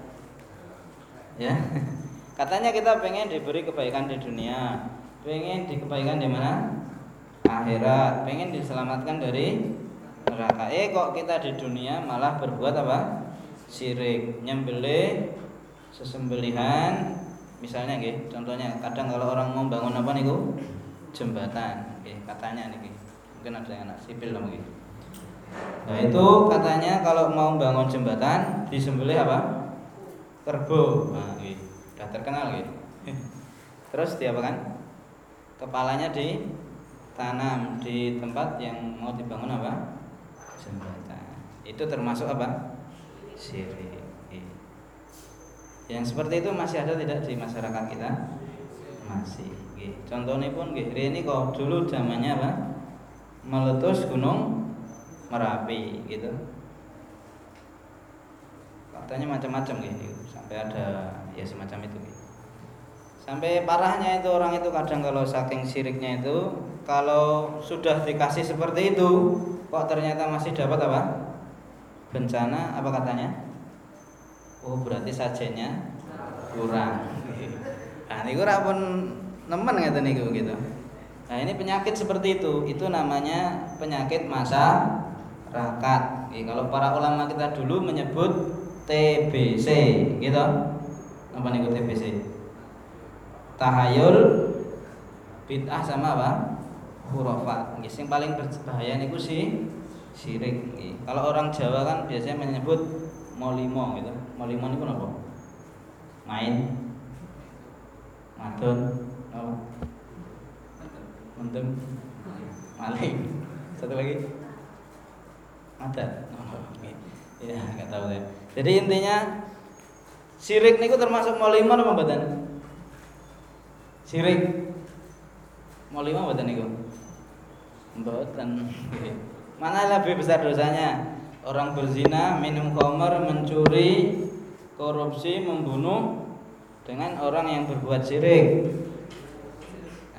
Ya. Katanya kita pengen diberi kebaikan di dunia. Pengen di kebaikan di mana? Akhirat. Pengen diselamatkan dari neraka. Eh kok kita di dunia malah berbuat apa? Sirik nyembelih sesembelihan. Misalnya gitu contohnya kadang kalau orang mau bangun apa nih jembatan gitu, katanya nih mungkin ada yang anak sipil lah gitu nah itu katanya kalau mau bangun jembatan disembelih apa? Kerbau. Nah, gitu. udah terkenal gitu terus dia apa kan? Kepalanya ditanam di tempat yang mau dibangun apa itu termasuk apa syirik yang seperti itu masih ada tidak di masyarakat kita? Masih. Contohnya pun ini kok dulu zamannya apa? Meletus gunung Merapi gitu. Katanya macam-macam gitu. Sampai ada ya semacam itu gitu. Sampai parahnya itu orang itu kadang kalau saking siriknya itu kalau sudah dikasih seperti itu kok ternyata masih dapat apa? Bencana apa katanya? oh berarti sajanya kurang. Nah ini kurang pun nemen ngeten niku gitu. Nah ini penyakit seperti itu. Itu namanya penyakit masa rakat. Kalau para ulama kita dulu menyebut TBC gitu. Apa nih TBC tahayul bid'ah sama apa hurufat yang paling berbahaya niku sih syirik kalau orang Jawa kan biasanya menyebut molimo gitu. Molimo itu apa main. Madon apa mentem maling. Satu lagi. Ada ya nggak tahu deh jadi intinya sirik niku termasuk molimo apa badan sirik. Molimo badan niku mboten mana lebih besar dosanya orang berzina, minum khamar, mencuri, korupsi, membunuh dengan orang yang berbuat syirik.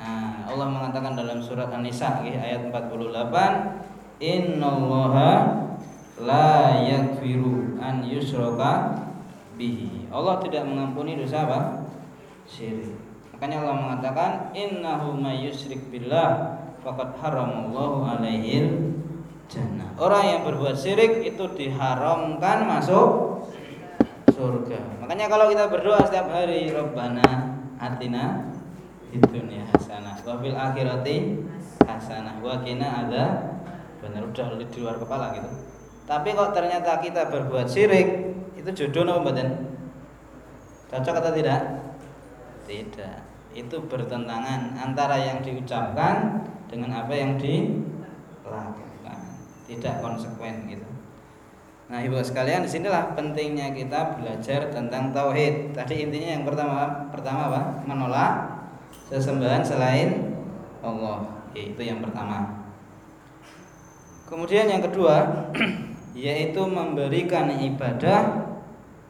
Nah, Allah mengatakan dalam surat An-Nisa ayat 48, "Innallaha la yaghfiru an yushraka bihi. Allah tidak mengampuni dosa apa? Syirik. Makanya Allah mengatakan innahu may yusyrik billah faqad haramallahu alaihi jannah. Orang yang berbuat syirik itu diharamkan masuk surga. Makanya kalau kita berdoa setiap hari Rabbana atina di dunia hasanah wa fil akhirati hasanah wa qina ada benar udah di luar kepala gitu. Tapi kok ternyata kita berbuat syirik, itu jodoh apa mboten? Cocok atau tidak? Tidak. Itu bertentangan antara yang diucapkan dengan apa yang dilakukan. Tidak konsekuen gitu. Nah, ibu sekalian, di sinilah pentingnya kita belajar tentang tauhid. Tadi intinya yang pertama, pertama apa? Menolak sesembahan selain Allah. Itu yang pertama. Kemudian yang kedua, yaitu memberikan ibadah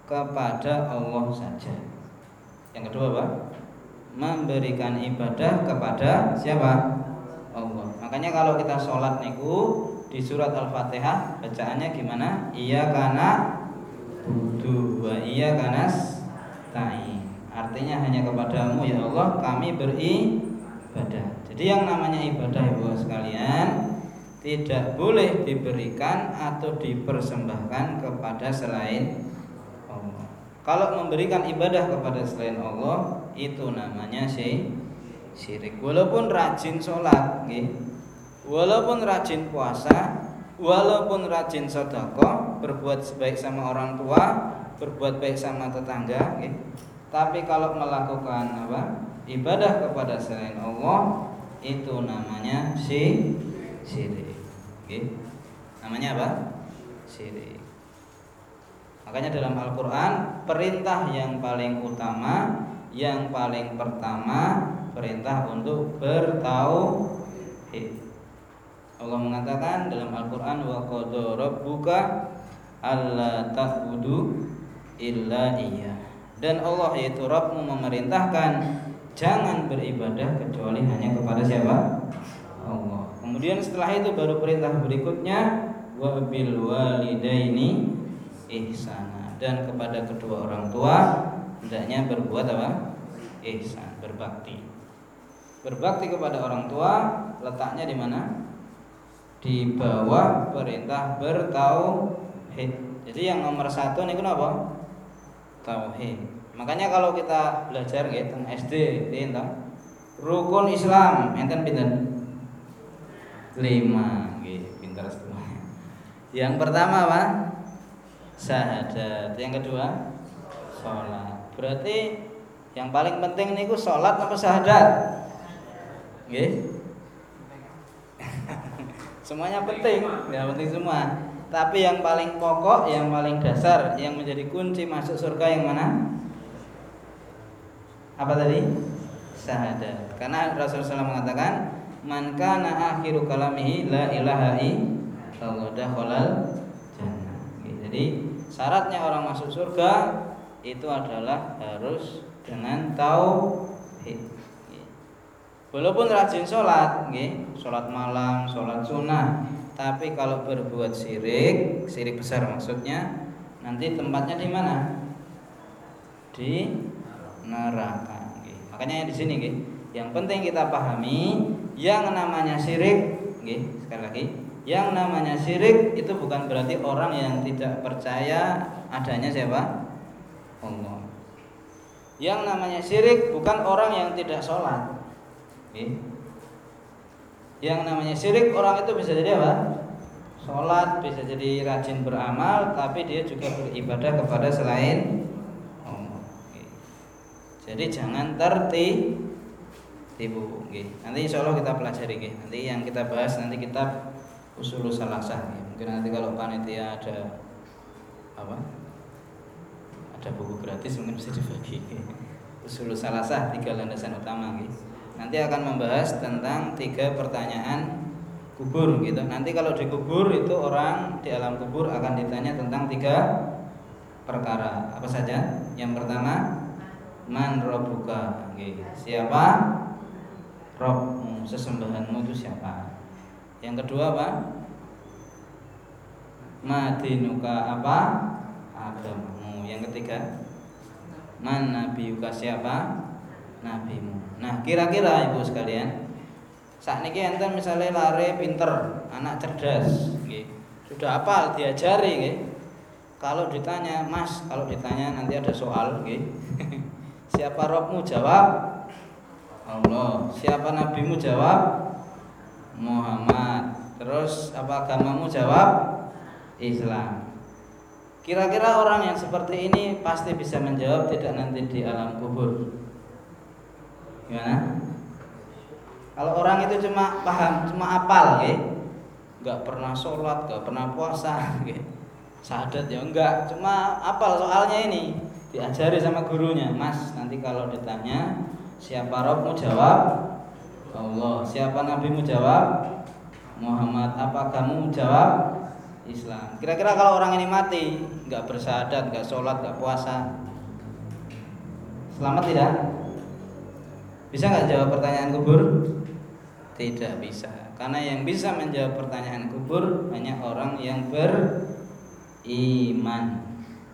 kepada Allah saja. Yang kedua apa? Memberikan ibadah kepada siapa? Allah. Makanya kalau kita sholat niku di surat Al-Fatihah bacaannya gimana? Iya karena budu iya karena ta'i. Artinya hanya kepadamu ya Allah kami beribadah. Jadi yang namanya ibadah ibu sekalian tidak boleh diberikan atau dipersembahkan kepada selain kalau memberikan ibadah kepada selain Allah itu namanya syirik. Walaupun rajin sholat, walaupun rajin puasa, walaupun rajin sedekah, berbuat baik sama orang tua, berbuat baik sama tetangga, tapi kalau melakukan apa ibadah kepada selain Allah itu namanya syirik. Namanya apa? Syirik. Makanya dalam Al-Quran perintah yang paling utama, yang paling pertama perintah untuk bertauhid. Allah mengatakan dalam Al-Quran wa rabbuka alla ta'budu illa iya. Dan Allah yaitu Rabbmu memerintahkan jangan beribadah kecuali hanya kepada siapa? Allah. Kemudian setelah itu baru perintah berikutnya wa bil walidaini ihsana dan kepada kedua orang tua hendaknya berbuat apa? ihsan, berbakti. Berbakti kepada orang tua letaknya di mana? Di bawah perintah bertauhid. Jadi yang nomor satu ini kenapa? Tauhid. Makanya kalau kita belajar gitu SD, tentang rukun Islam, enten pinten? Lima, gitu, pintar semuanya. Yang pertama apa? syahadat. Yang kedua, sholat. Berarti yang paling penting niku sholat apa syahadat? Nggih. Semuanya penting, ya penting semua. Tapi yang paling pokok, yang paling dasar, yang menjadi kunci masuk surga yang mana? Apa tadi? Syahadat. Karena Rasulullah SAW mengatakan, "Man kana akhiru kalamihi la ilaha illallah dakhalal jannah." Jadi syaratnya orang masuk surga itu adalah harus dengan tauhid. Walaupun rajin sholat, sholat malam, sholat sunnah, tapi kalau berbuat syirik, syirik besar maksudnya, nanti tempatnya di mana? Di neraka. Makanya di sini, yang penting kita pahami, yang namanya syirik, sekali lagi, yang namanya syirik itu bukan berarti orang yang tidak percaya adanya siapa? Allah. Yang namanya syirik bukan orang yang tidak sholat. Yang namanya syirik orang itu bisa jadi apa? Sholat bisa jadi rajin beramal, tapi dia juga beribadah kepada selain Allah. Jadi jangan tertipu. Nanti insya Allah kita pelajari. Nanti yang kita bahas nanti kita usul salasah mungkin nanti kalau panitia ada apa ada buku gratis mungkin bisa dibagi usul salasah tiga landasan utama gitu. Nanti akan membahas tentang tiga pertanyaan kubur gitu nanti kalau di kubur itu orang di alam kubur akan ditanya tentang tiga perkara apa saja yang pertama man robuka siapa robmu sesembahanmu itu siapa yang kedua apa? Madinuka apa? agamamu. Yang ketiga, man nabiyuka siapa? Nabimu. Nah, kira-kira Ibu sekalian, saat ini enten misalnya lari pinter, anak cerdas, sudah apa diajari, Kalau ditanya, Mas, kalau ditanya nanti ada soal, siapa Robmu? Jawab. Allah. Siapa nabimu? Jawab. Muhammad. Terus apa agamamu? Jawab. Islam. Kira-kira orang yang seperti ini pasti bisa menjawab tidak nanti di alam kubur. Gimana? Kalau orang itu cuma paham, cuma apal, ya, nggak pernah sholat, nggak pernah puasa, ya. sadat ya enggak, cuma apal soalnya ini diajari sama gurunya, Mas. Nanti kalau ditanya siapa Robmu jawab Allah. Siapa nabimu jawab Muhammad. Apa kamu jawab Islam. Kira-kira kalau orang ini mati, nggak bersahadat, nggak sholat, nggak puasa, selamat tidak? Bisa nggak jawab pertanyaan kubur? Tidak bisa. Karena yang bisa menjawab pertanyaan kubur hanya orang yang beriman.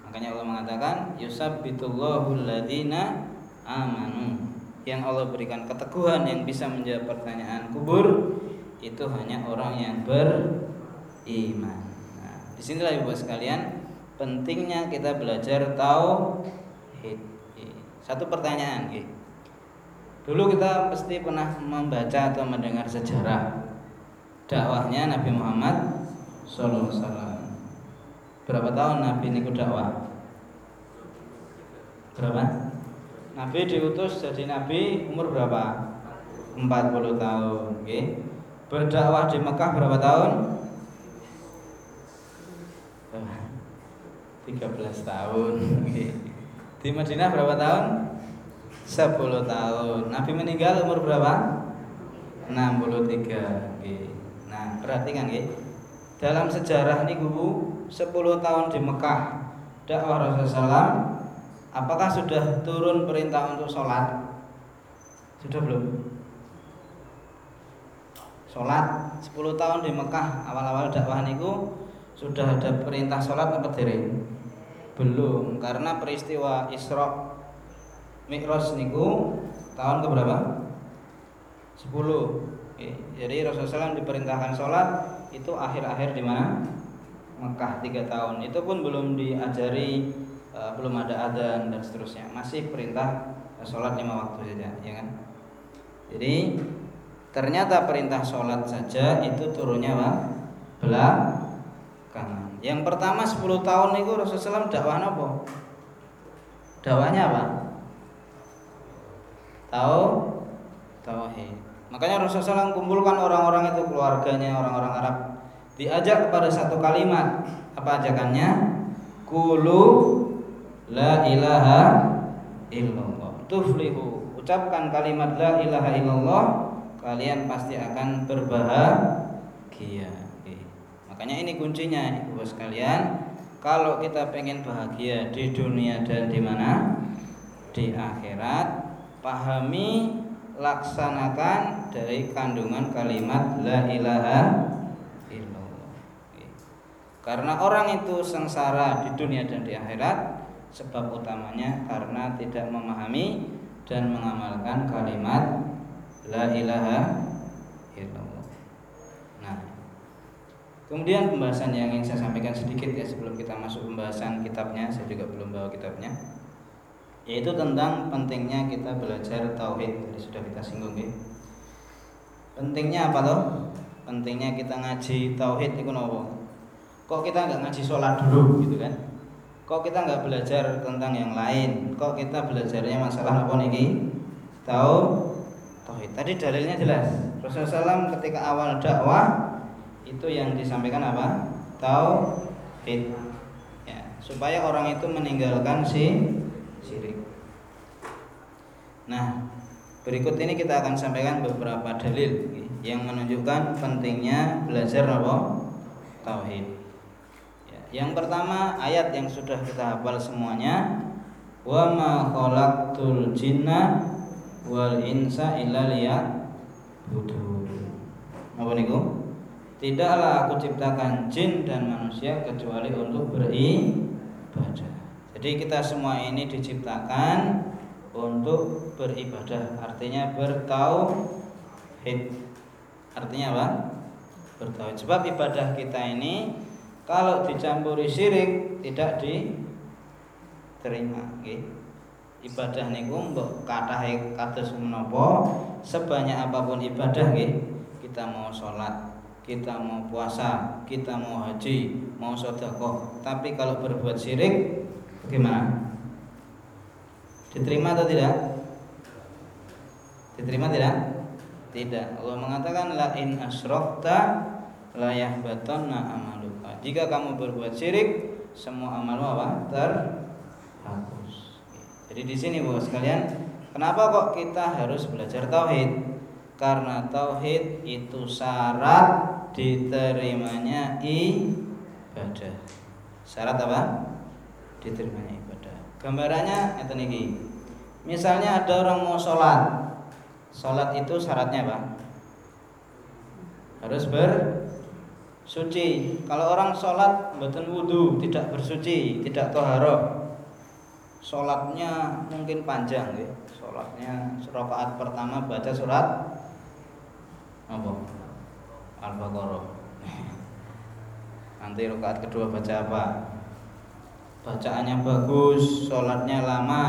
Makanya Allah mengatakan yusabbitullahu ladina amanu. Yang Allah berikan keteguhan yang bisa menjawab pertanyaan kubur itu hanya orang yang beriman. Nah, di sinilah ibu sekalian pentingnya kita belajar tahu Satu pertanyaan, Dulu kita pasti pernah membaca atau mendengar sejarah dakwahnya Nabi Muhammad Sallallahu Alaihi. Berapa tahun Nabi ini dakwah? Berapa? Nabi diutus jadi Nabi umur berapa? 40 tahun. Oke. Berdakwah di Mekah berapa tahun? 13 tahun. Oke. Di Madinah berapa tahun? 10 tahun. Nabi meninggal umur berapa? 63. Oke. Nah, perhatikan ya. Dalam sejarah ini Bu, 10 tahun di Mekah dakwah Rasulullah apakah sudah turun perintah untuk sholat? Sudah belum? Sholat 10 tahun di Mekah awal-awal dakwah niku sudah ada perintah sholat apa Belum, karena peristiwa Isra Mi'raj niku tahun ke berapa? 10. Oke, jadi Rasulullah SAW diperintahkan sholat itu akhir-akhir di mana? Mekah tiga tahun. Itu pun belum diajari, uh, belum ada adzan dan seterusnya. Masih perintah sholat lima waktu saja, ya kan? Jadi ternyata perintah sholat saja itu turunnya apa? Belakangan. Yang pertama 10 tahun itu Rasulullah SAW dakwah apa? Dakwahnya apa? Tahu tauhid. Makanya Rasulullah SAW kumpulkan orang-orang itu keluarganya orang-orang Arab diajak kepada satu kalimat apa ajakannya? Kulu la ilaha illallah. Tuflihu. Ucapkan kalimat la ilaha illallah, kalian pasti akan berbahagia. Makanya ini kuncinya, Ibu sekalian. Kalau kita pengen bahagia di dunia dan di mana? Di akhirat, pahami laksanakan dari kandungan kalimat la ilaha illallah. Karena orang itu sengsara di dunia dan di akhirat sebab utamanya karena tidak memahami dan mengamalkan kalimat la ilaha illallah. Nah, kemudian pembahasan yang ingin saya sampaikan sedikit ya sebelum kita masuk pembahasan kitabnya, saya juga belum bawa kitabnya yaitu tentang pentingnya kita belajar tauhid tadi sudah kita singgung ya. Pentingnya apa loh? Pentingnya kita ngaji tauhid itu nopo? Kok kita nggak ngaji sholat dulu gitu kan? Kok kita nggak belajar tentang yang lain? Kok kita belajarnya masalah apa nih? Tahu tauhid. Tadi dalilnya jelas. Rasulullah SAW ketika awal dakwah itu yang disampaikan apa? Tauhid. Ya, supaya orang itu meninggalkan si syirik. Nah, berikut ini kita akan sampaikan beberapa dalil yang menunjukkan pentingnya belajar apa? Tauhid. Ya, yang pertama ayat yang sudah kita hafal semuanya, wa ma khalaqtul jinna wal insa illa liya'budun. Apa niku? Tidaklah aku ciptakan jin dan manusia kecuali untuk beribadah ibadah. Jadi kita semua ini diciptakan untuk beribadah, artinya bertauhid. Artinya apa? Bertauhid. Sebab ibadah kita ini kalau dicampuri syirik tidak diterima, okay? Ibadah niku mbok kathah kados menapa sebanyak apa pun ibadah nggih. Kita mau sholat, kita mau puasa, kita mau haji, mau sodakoh, tapi kalau berbuat syirik, bagaimana? Diterima atau tidak? Diterima tidak? Tidak. Allah mengatakan la in asrofta la yahbatanna amaluka. Jika kamu berbuat syirik, semua amal apa? Terhapus. Jadi di sini Bapak sekalian, kenapa kok kita harus belajar tauhid? Karena tauhid itu syarat diterimanya ibadah. Syarat apa? Diterimanya ibadah. Gambarannya itu nih. Misalnya ada orang mau sholat, sholat itu syaratnya apa? Harus bersuci. Kalau orang sholat betul wudhu, tidak bersuci, tidak toharoh, sholatnya mungkin panjang, ya. sholatnya rakaat pertama baca surat apa? Al-Baqarah. Nanti rakaat kedua baca apa? Bacaannya bagus, sholatnya lama,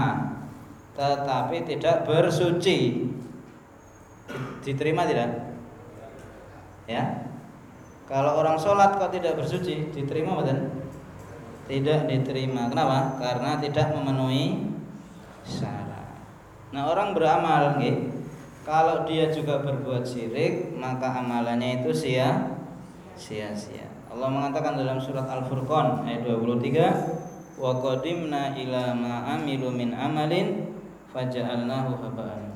tetapi tidak bersuci. Diterima tidak? Ya. Kalau orang sholat kok tidak bersuci, diterima betul? Tidak diterima. Kenapa? Karena tidak memenuhi syarat. Nah orang beramal, gitu kalau dia juga berbuat syirik, maka amalannya itu sia sia-sia. Allah mengatakan dalam surat Al-Furqan ayat 23, "Wa qadimna ila ma amilu min amalin faja'alnahu haba'an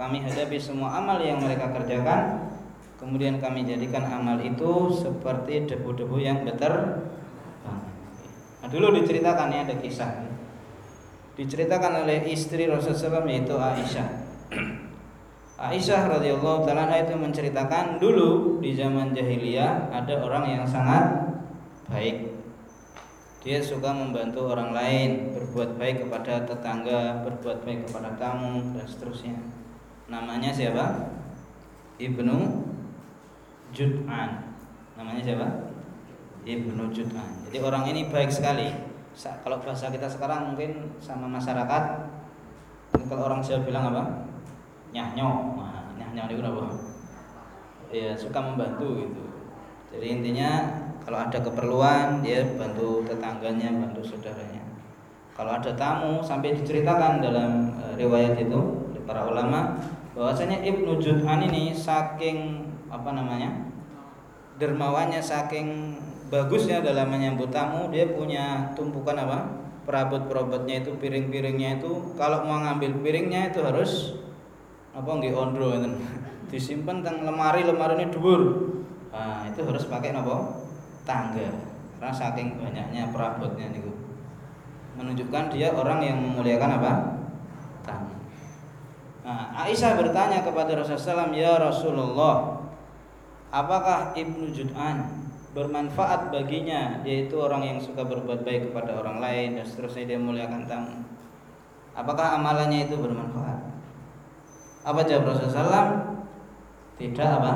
Kami hadapi semua amal yang mereka kerjakan, kemudian kami jadikan amal itu seperti debu-debu yang beter. Nah, dulu diceritakan ya ada kisah. Diceritakan oleh istri Rasulullah SAW yaitu Aisyah. Aisyah radhiyallahu taala itu menceritakan dulu di zaman jahiliyah ada orang yang sangat baik. Dia suka membantu orang lain, berbuat baik kepada tetangga, berbuat baik kepada tamu dan seterusnya. Namanya siapa? Ibnu Jud'an. Namanya siapa? Ibnu Jud'an. Jadi orang ini baik sekali. Kalau bahasa kita sekarang mungkin sama masyarakat, kalau orang Jawa bilang apa? nyahnyo nah, nyahnyo itu apa ya suka membantu gitu jadi intinya kalau ada keperluan dia bantu tetangganya bantu saudaranya kalau ada tamu sampai diceritakan dalam e, riwayat itu para ulama bahwasanya Ibnu Jud'an ini saking apa namanya dermawannya saking bagusnya dalam menyambut tamu dia punya tumpukan apa perabot-perabotnya itu piring-piringnya itu kalau mau ngambil piringnya itu harus apa nggih ondro ngeten. Disimpen teng lemari, lemari ini dhuwur. Nah, itu harus pakai napa? Tangga. Karena saking banyaknya perabotnya niku. Menunjukkan dia orang yang memuliakan apa? Tamu. Nah, Aisyah bertanya kepada Rasulullah SAW, "Ya Rasulullah, apakah Ibnu Jud'an bermanfaat baginya yaitu orang yang suka berbuat baik kepada orang lain dan seterusnya dia memuliakan tamu apakah amalannya itu bermanfaat apa jawab Rasulullah SAW? Tidak apa?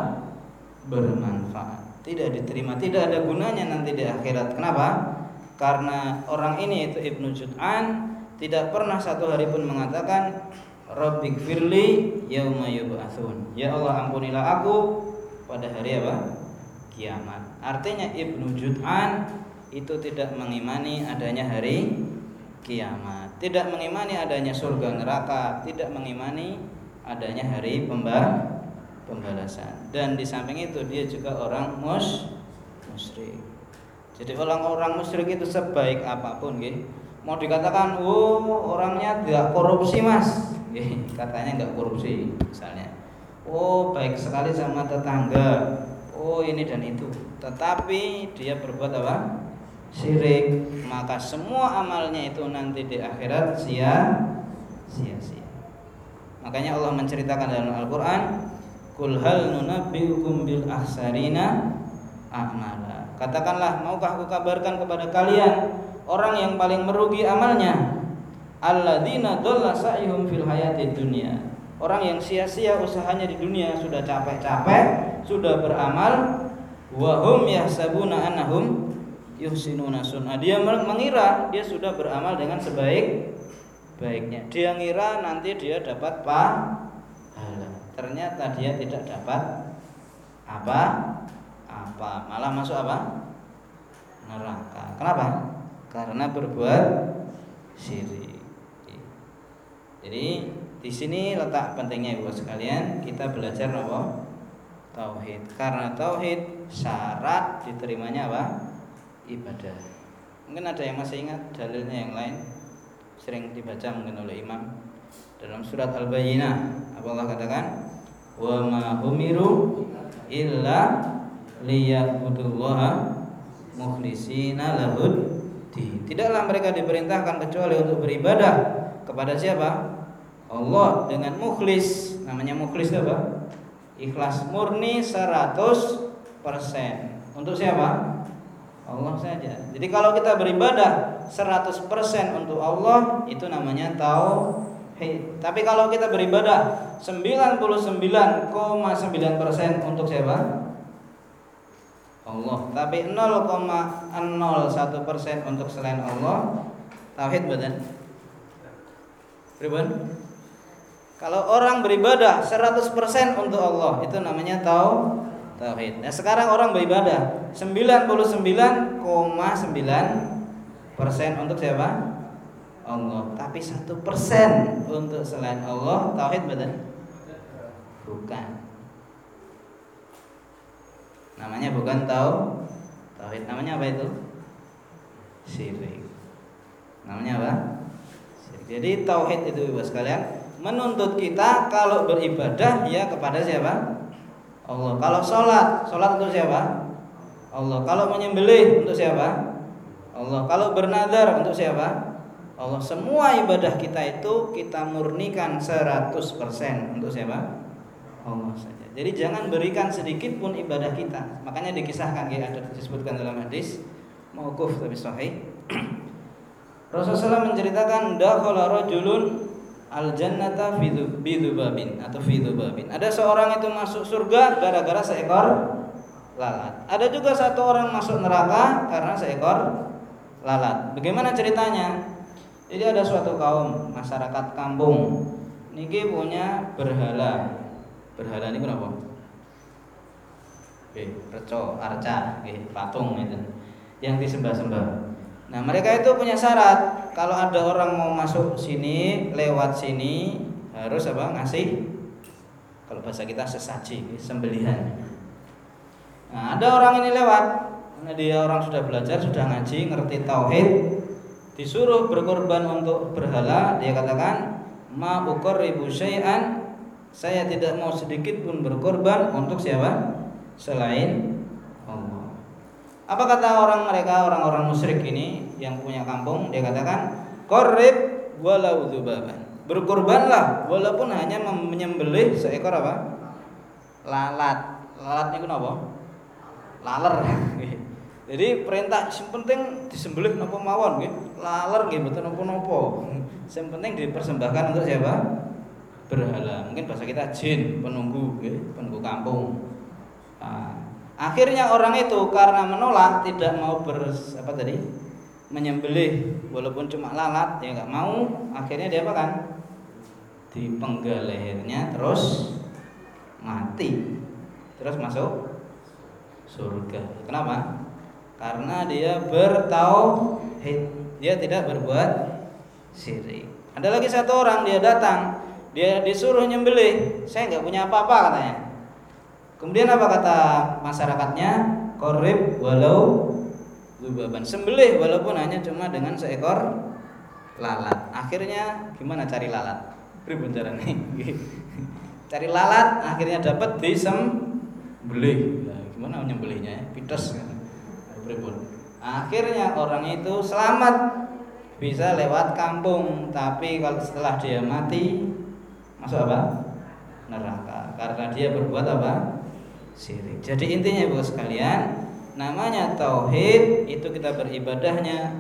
Bermanfaat. Tidak diterima, tidak ada gunanya nanti di akhirat. Kenapa? Karena orang ini itu Ibnu Jud'an tidak pernah satu hari pun mengatakan Rabbik firli yauma yub'atsun. Ya Allah ampunilah aku pada hari apa? Kiamat. Artinya Ibnu Jud'an itu tidak mengimani adanya hari kiamat, tidak mengimani adanya surga neraka, tidak mengimani adanya hari pembalasan dan di samping itu dia juga orang mus musyrik. Jadi orang-orang musyrik itu sebaik apa pun gitu mau dikatakan oh orangnya tidak korupsi mas. Katanya nggak korupsi misalnya. Oh baik sekali sama tetangga. Oh ini dan itu. Tetapi dia berbuat apa? Syirik. Maka semua amalnya itu nanti di akhirat sia sia sia Makanya Allah menceritakan dalam Al-Qur'an, "Qul hal nunabbiukum bil ahsarina a'mala." Katakanlah, maukah aku kabarkan kepada kalian orang yang paling merugi amalnya? Alladzina dhalla sa'yuhum fil hayatid dunya. Orang yang sia-sia usahanya di dunia sudah capek-capek sudah beramal wahum yahsabuna annahum yuhsinuna. Sun'a dia mengira dia sudah beramal dengan sebaik baiknya dia ngira nanti dia dapat pahala ternyata dia tidak dapat apa? Apa? Malah masuk apa? Neraka. Kenapa? Karena berbuat syirik. Jadi di sini letak pentingnya ibu sekalian kita belajar apa? Tauhid. Karena tauhid syarat diterimanya apa? Ibadah. Mungkin ada yang masih ingat dalilnya yang lain? Sering dibaca mungkin oleh imam dalam surat al-bayyinah Allah katakan wa ma umiru illa liya'budullaha mukhlisina lahud Tidaklah mereka diperintahkan kecuali untuk beribadah kepada siapa? Allah dengan mukhlis. Namanya mukhlis apa? Ikhlas murni 100% Untuk siapa? Allah saja. Jadi kalau kita beribadah 100% untuk Allah itu namanya tauhid. Tapi kalau kita beribadah 99,9% untuk siapa? Allah. Tapi 0,01% untuk selain Allah tauhid badan. Ribuan? Kalau orang beribadah 100% untuk Allah, itu namanya tau tauhid. Nah, sekarang orang beribadah 99,9% untuk siapa? Allah. Tapi satu persen untuk selain Allah, tauhid badan? Bukan. Namanya bukan tau tauhid. Namanya apa itu? Syirik. Namanya apa? Jadi tauhid itu Ibu sekalian menuntut kita kalau beribadah ya kepada siapa? Allah. Kalau sholat, sholat untuk siapa? Allah. Kalau menyembelih untuk siapa? Allah. Kalau bernadar untuk siapa? Allah. Semua ibadah kita itu kita murnikan 100% untuk siapa? Allah saja. Jadi jangan berikan sedikit pun ibadah kita. Makanya dikisahkan ya ada disebutkan dalam hadis mauquf tapi sahih. Rasulullah menceritakan dakhala rajulun al jannata babin atau babin. Ada seorang itu masuk surga gara-gara seekor lalat. Ada juga satu orang masuk neraka karena seekor lalat. Bagaimana ceritanya? Jadi ada suatu kaum masyarakat kampung niki punya berhala. Berhala ini kenapa? Oke, reco, arca, patung itu yang disembah-sembah. Nah, mereka itu punya syarat. Kalau ada orang mau masuk sini, lewat sini, harus apa? Ngasih kalau bahasa kita sesaji, sembelihan. Nah, ada orang ini lewat. Nah, dia orang sudah belajar, sudah ngaji, ngerti tauhid, disuruh berkorban untuk berhala, dia katakan, "Ma ribu syai'an." Saya tidak mau sedikit pun berkorban untuk siapa? Selain apa kata orang mereka orang-orang musyrik ini yang punya kampung? Dia katakan, "Qarrib walau dzubaban." Berkorbanlah walaupun hanya menyembelih seekor apa? Lalat. Lalat itu apa? Laler. Jadi perintah yang penting disembelih napa mawon nggih. Laler nggih mboten napa-napa. Yang penting dipersembahkan untuk siapa? Berhala. Mungkin bahasa kita jin, penunggu nggih, penunggu kampung. Nah, Akhirnya orang itu karena menolak tidak mau ber apa tadi menyembelih walaupun cuma lalat ya nggak mau akhirnya dia apa kan dipenggal lehernya terus mati terus masuk surga kenapa karena dia bertauhid dia tidak berbuat syirik ada lagi satu orang dia datang dia disuruh nyembelih saya nggak punya apa-apa katanya Kemudian apa kata masyarakatnya? Korib walau lubaban. Sembelih walaupun hanya cuma dengan seekor lalat. Akhirnya gimana cari lalat? Pripun nih? cari lalat akhirnya dapat disembelih. Nah, gimana nyembelihnya ya? Pites kan. Pripun? Akhirnya orang itu selamat bisa lewat kampung, tapi kalau setelah dia mati masuk apa? Neraka. Karena dia berbuat apa? syirik. Jadi intinya Ibu sekalian, namanya tauhid itu kita beribadahnya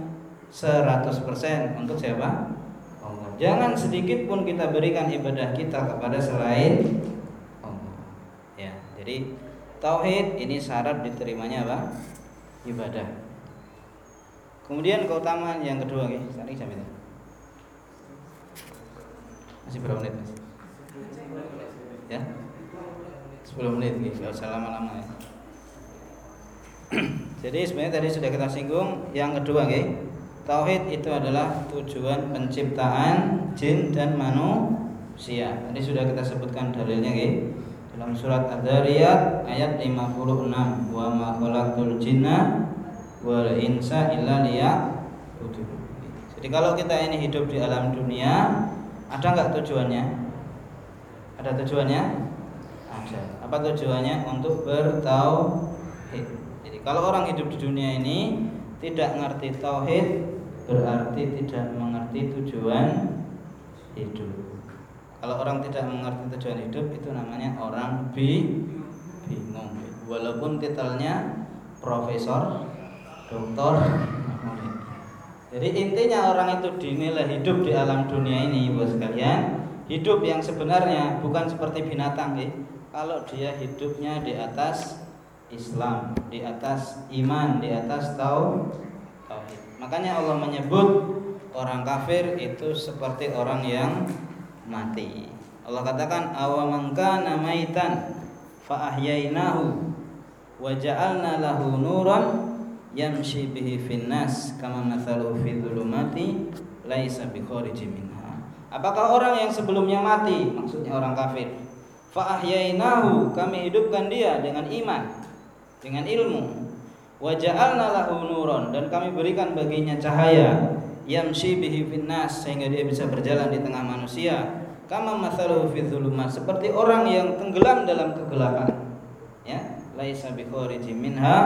100% untuk siapa? Allah. Jangan sedikit pun kita berikan ibadah kita kepada selain Allah. Ya, jadi tauhid ini syarat diterimanya apa? Ibadah. Kemudian keutamaan yang kedua nih, tadi sampai itu. Masih berapa menit, Mas? Ya? 10 menit nih, enggak usah lama-lama ya. Jadi sebenarnya tadi sudah kita singgung yang kedua nih Tauhid itu adalah tujuan penciptaan jin dan manusia. Tadi sudah kita sebutkan dalilnya ya. Dalam surat Ad-Dariyat ayat 56, "Wa ma khalaqtul jinna wal insa illa liya'budun." Jadi kalau kita ini hidup di alam dunia, ada nggak tujuannya? Ada tujuannya? Ada. Apa tujuannya? Untuk bertauhid. Jadi kalau orang hidup di dunia ini tidak ngerti tauhid, berarti tidak mengerti tujuan hidup. Kalau orang tidak mengerti tujuan hidup itu namanya orang bi bingung. Walaupun titelnya profesor, doktor, jadi intinya orang itu dinilai hidup di alam dunia ini, bos sekalian, hidup yang sebenarnya bukan seperti binatang, ya. Kalau dia hidupnya di atas Islam, di atas iman, di atas tauhid Makanya Allah menyebut orang kafir itu seperti orang yang mati. Allah katakan awaman kana maitan fa ahyainahu wa ja'alna lahu nuran yamshi bihi finnas. Kama mathalu fi dhulumati laisa bi minha. Apakah orang yang sebelumnya mati, maksudnya orang kafir, fa ahyainahu kami hidupkan dia dengan iman, dengan ilmu, Waja'alna lahu nuron dan kami berikan baginya cahaya yamshi bihi finnas sehingga dia bisa berjalan di tengah manusia. Kama mathaluhu fi seperti orang yang tenggelam dalam kegelapan. Ya laisa bi minha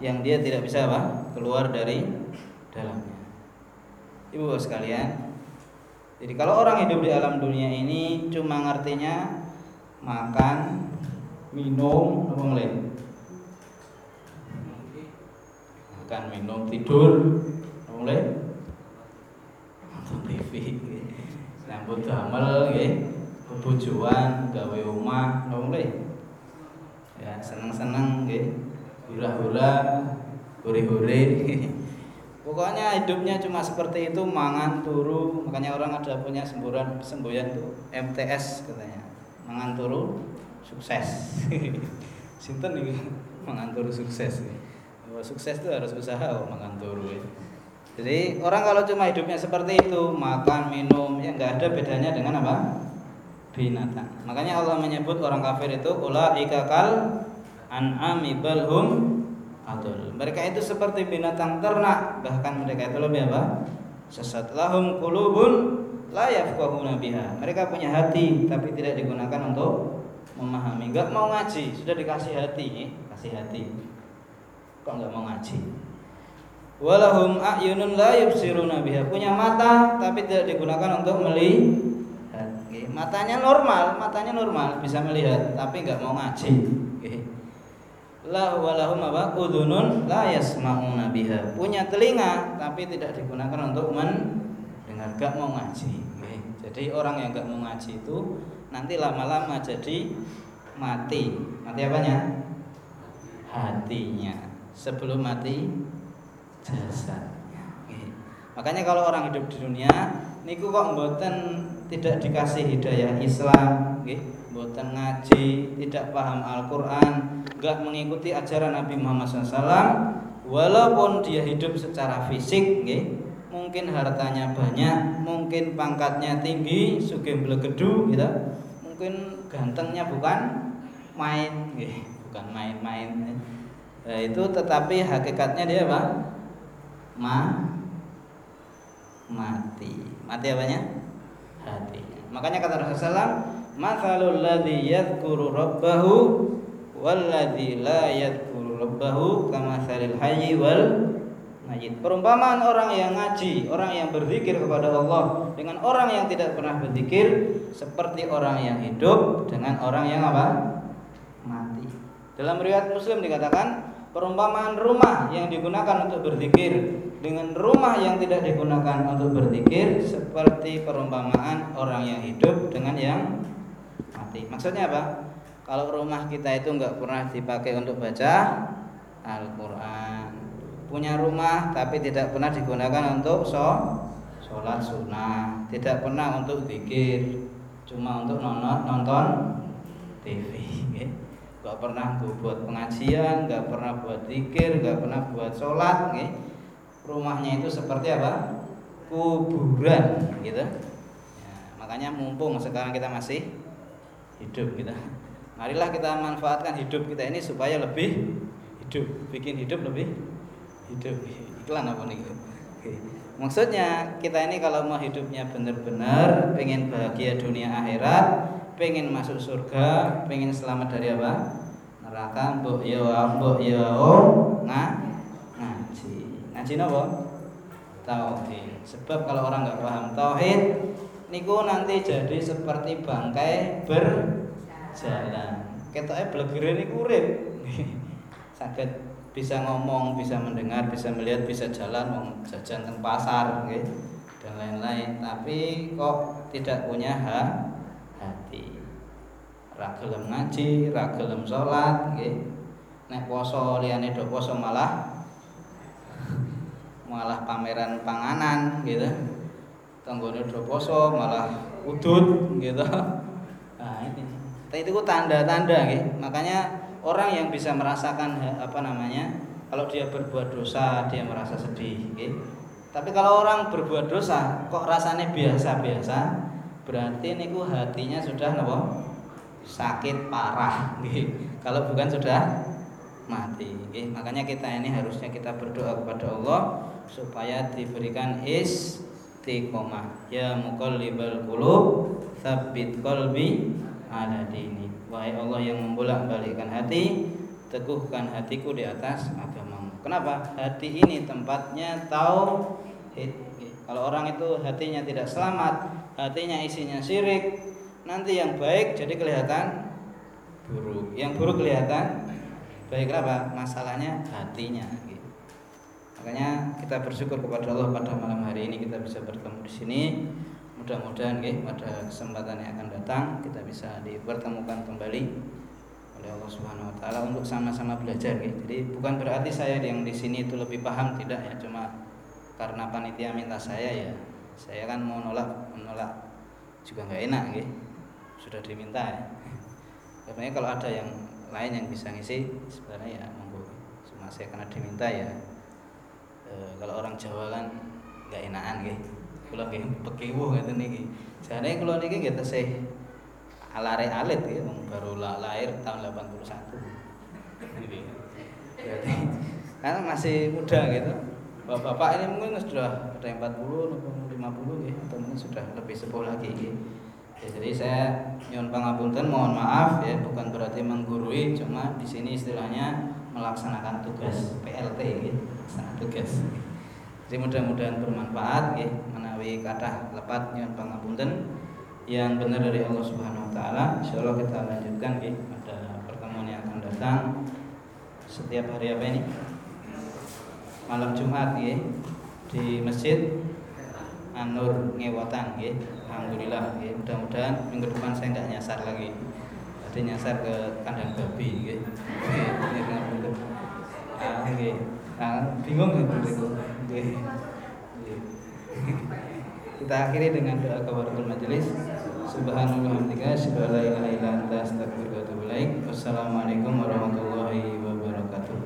yang dia tidak bisa apa? Keluar dari dalamnya. Ibu sekalian jadi kalau orang hidup di alam dunia ini cuma ngertinya makan minum apa mulai makan minum tidur mulai TV nyambut damel nggih bojoan gawe omah mulai ya seneng-seneng nggih hura-hura hore-hore Pokoknya hidupnya cuma seperti itu, mangan turu. Makanya orang ada punya semburan semboyan tuh MTS katanya. Mangan turu sukses. Sinten nih mangan turu sukses. Sukses itu harus usaha kok makan turu ya. Jadi orang kalau cuma hidupnya seperti itu, makan, minum, ya nggak ada bedanya dengan apa? Binatang. Makanya Allah menyebut orang kafir itu ulaika kal an'ami balhum adul. Mereka itu seperti binatang ternak, bahkan mereka itu lebih apa? Sesat lahum qulubun la yafqahuna biha. Mereka punya hati tapi tidak digunakan untuk memahami. Enggak mau ngaji, sudah dikasih hati, ya. kasih hati kok nggak mau ngaji walahum a'yunun la yubsiruna biha. Punya mata tapi tidak digunakan untuk melihat. Matanya normal matanya normal. Bisa melihat tapi nggak mau ngaji. Lah walahum apa? Udunun la yasma'una biha. Punya telinga tapi tidak digunakan untuk mendengar. Gak mau ngaji. Jadi orang yang gak mau ngaji itu nanti lama-lama jadi mati. Mati apanya? Hatinya. Sebelum mati jasadnya. Makanya kalau orang hidup di dunia niku kok mboten tidak dikasih hidayah Islam, nggih, mboten ngaji, tidak paham Al-Qur'an, enggak mengikuti ajaran Nabi Muhammad SAW, walaupun dia hidup secara fisik, nggih, mungkin hartanya banyak, mungkin pangkatnya tinggi, sugih blegedu gitu. Mungkin gantengnya bukan main, nggih, bukan main-main ya, itu tetapi hakikatnya dia apa ma mati. Mati apanya? Hatinya makanya kata Rasulullah mathalul ladzi yadhkuru rabbahu walladzi la yadhkuru rabbahu kamathalil hayyi wal majid perumpamaan orang yang ngaji orang yang berzikir kepada Allah dengan orang yang tidak pernah berzikir seperti orang yang hidup dengan orang yang apa? Mati. Dalam riwayat Muslim dikatakan perumpamaan rumah yang digunakan untuk berzikir dengan rumah yang tidak digunakan untuk berzikir seperti perumpamaan orang yang hidup dengan yang mati. Maksudnya apa? Kalau rumah kita itu nggak pernah dipakai untuk baca Al-Quran, punya rumah tapi tidak pernah digunakan untuk sholat sunnah, tidak pernah untuk zikir, cuma untuk nonton TV nggak pernah buat pengajian nggak pernah buat zikir nggak pernah buat sholat okay? rumahnya itu seperti apa? Kuburan gitu. Ya, makanya mumpung sekarang kita masih hidup kita marilah kita manfaatkan hidup kita ini supaya lebih hidup bikin hidup lebih hidup. Iklan apa nih? Maksudnya kita ini kalau mau hidupnya benar-benar pengen bahagia dunia akhirat pengen masuk surga, pengen selamat dari apa? Neraka, mbok yo ya, mbok yo ya, nah, ngaji. Ngaji napa? Tauhid. Sebab kalau orang nggak paham tauhid, niku nanti jadi seperti bangkai berjalan. Ketoknya belegere niku urip. Sakit bisa ngomong, bisa mendengar, bisa melihat, bisa jalan, mau jajan ke pasar, okay? dan lain-lain. Tapi kok tidak punya hak ra gelem ngaji ra gelem salat nggih. Nek poso liyane do poso malah malah pameran panganan gitu. Tanggone do poso malah udut gitu. Nah ini. Itu tanda-tanda gitu makanya orang yang bisa merasakan apa namanya kalau dia berbuat dosa dia merasa sedih gitu. tapi kalau orang berbuat dosa kok rasanya biasa-biasa berarti niku hatinya sudah apa? Sakit parah Kalau bukan sudah mati. Makanya kita ini harusnya kita berdoa kepada Allah supaya diberikan istiqomah. Ya muqallibal qulub, tsabbit qalbi ala dini. Wahai Allah yang membolak-balikkan hati, teguhkan hatiku di atas agamamu. Kenapa? Hati ini tempatnya tauhid. Kalau orang itu hatinya tidak selamat, hatinya isinya syirik nanti yang baik jadi kelihatan buruk. Yang buruk kelihatan baik apa masalahnya hatinya gitu. makanya kita bersyukur kepada Allah pada malam hari ini kita bisa bertemu di sini. Mudah-mudahan gitu, pada kesempatan yang akan datang kita bisa dipertemukan kembali oleh Allah Subhanahu wa taala untuk sama-sama belajar gitu. Jadi bukan berarti saya yang di sini itu lebih paham tidak ya. Cuma karena panitia minta saya ya. Saya kan mau nolak menolak juga nggak enak gitu sudah diminta ya. Sebenarnya kalau ada yang lain yang bisa ngisi sebenarnya ya monggo. Cuma saya karena diminta ya e, kalau orang Jawa kan nggak enakan gitu kalau nggih pekiwuh gitu nih jadi kalau nih kita sih alare alit ya baru lahir tahun 81 jadi karena masih muda gitu. Bapak-bapak ini mungkin sudah ada yang 40 50 ya atau mungkin sudah lebih sepuh lagi ya. Ya jadi saya nyuwun pangapunten mohon maaf ya bukan berarti menggurui cuma di sini istilahnya melaksanakan tugas PLT ya melaksanakan tugas. Jadi mudah-mudahan bermanfaat ya menawi kata lepat nyuwun pangapunten. Yang benar dari Allah Subhanahu wa taala insyaallah kita lanjutkan ya pada pertemuan yang akan datang. Setiap hari apa ini? Malam Jumat ya di masjid Anur Ngewotan ya. Alhamdulillah ya. Mudah-mudahan minggu depan saya nggak nyasar lagi. Tadi nyasar ke kandang babi ya. Ah, ya. Nah, bingung gitu Kita akhiri dengan doa kafaratul majelis. Subhanallah hamdika an la ilaha. Wassalamualaikum warahmatullahi wabarakatuh.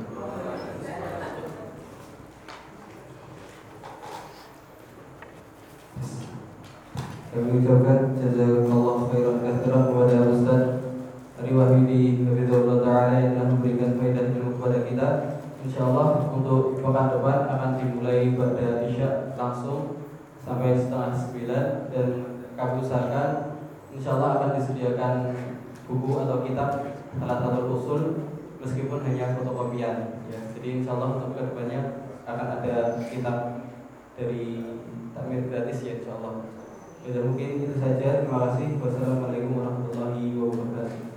Kami ucapkan jazakallah khairan katsiran kepada Ustaz Ari Wahidi Hafizullah Ta'ala yang memberikan faedah ilmu kepada kita InsyaAllah untuk pekan depan akan dimulai pada Isya langsung sampai setengah sembilan dan kami usahakan InsyaAllah akan disediakan buku atau kitab salah satu usul meskipun hanya fotokopian ya. Jadi InsyaAllah untuk ke depannya akan ada kitab dari takmir gratis ya InsyaAllah. Ya, mungkin itu saja. Terima kasih. Wassalamualaikum warahmatullahi wabarakatuh.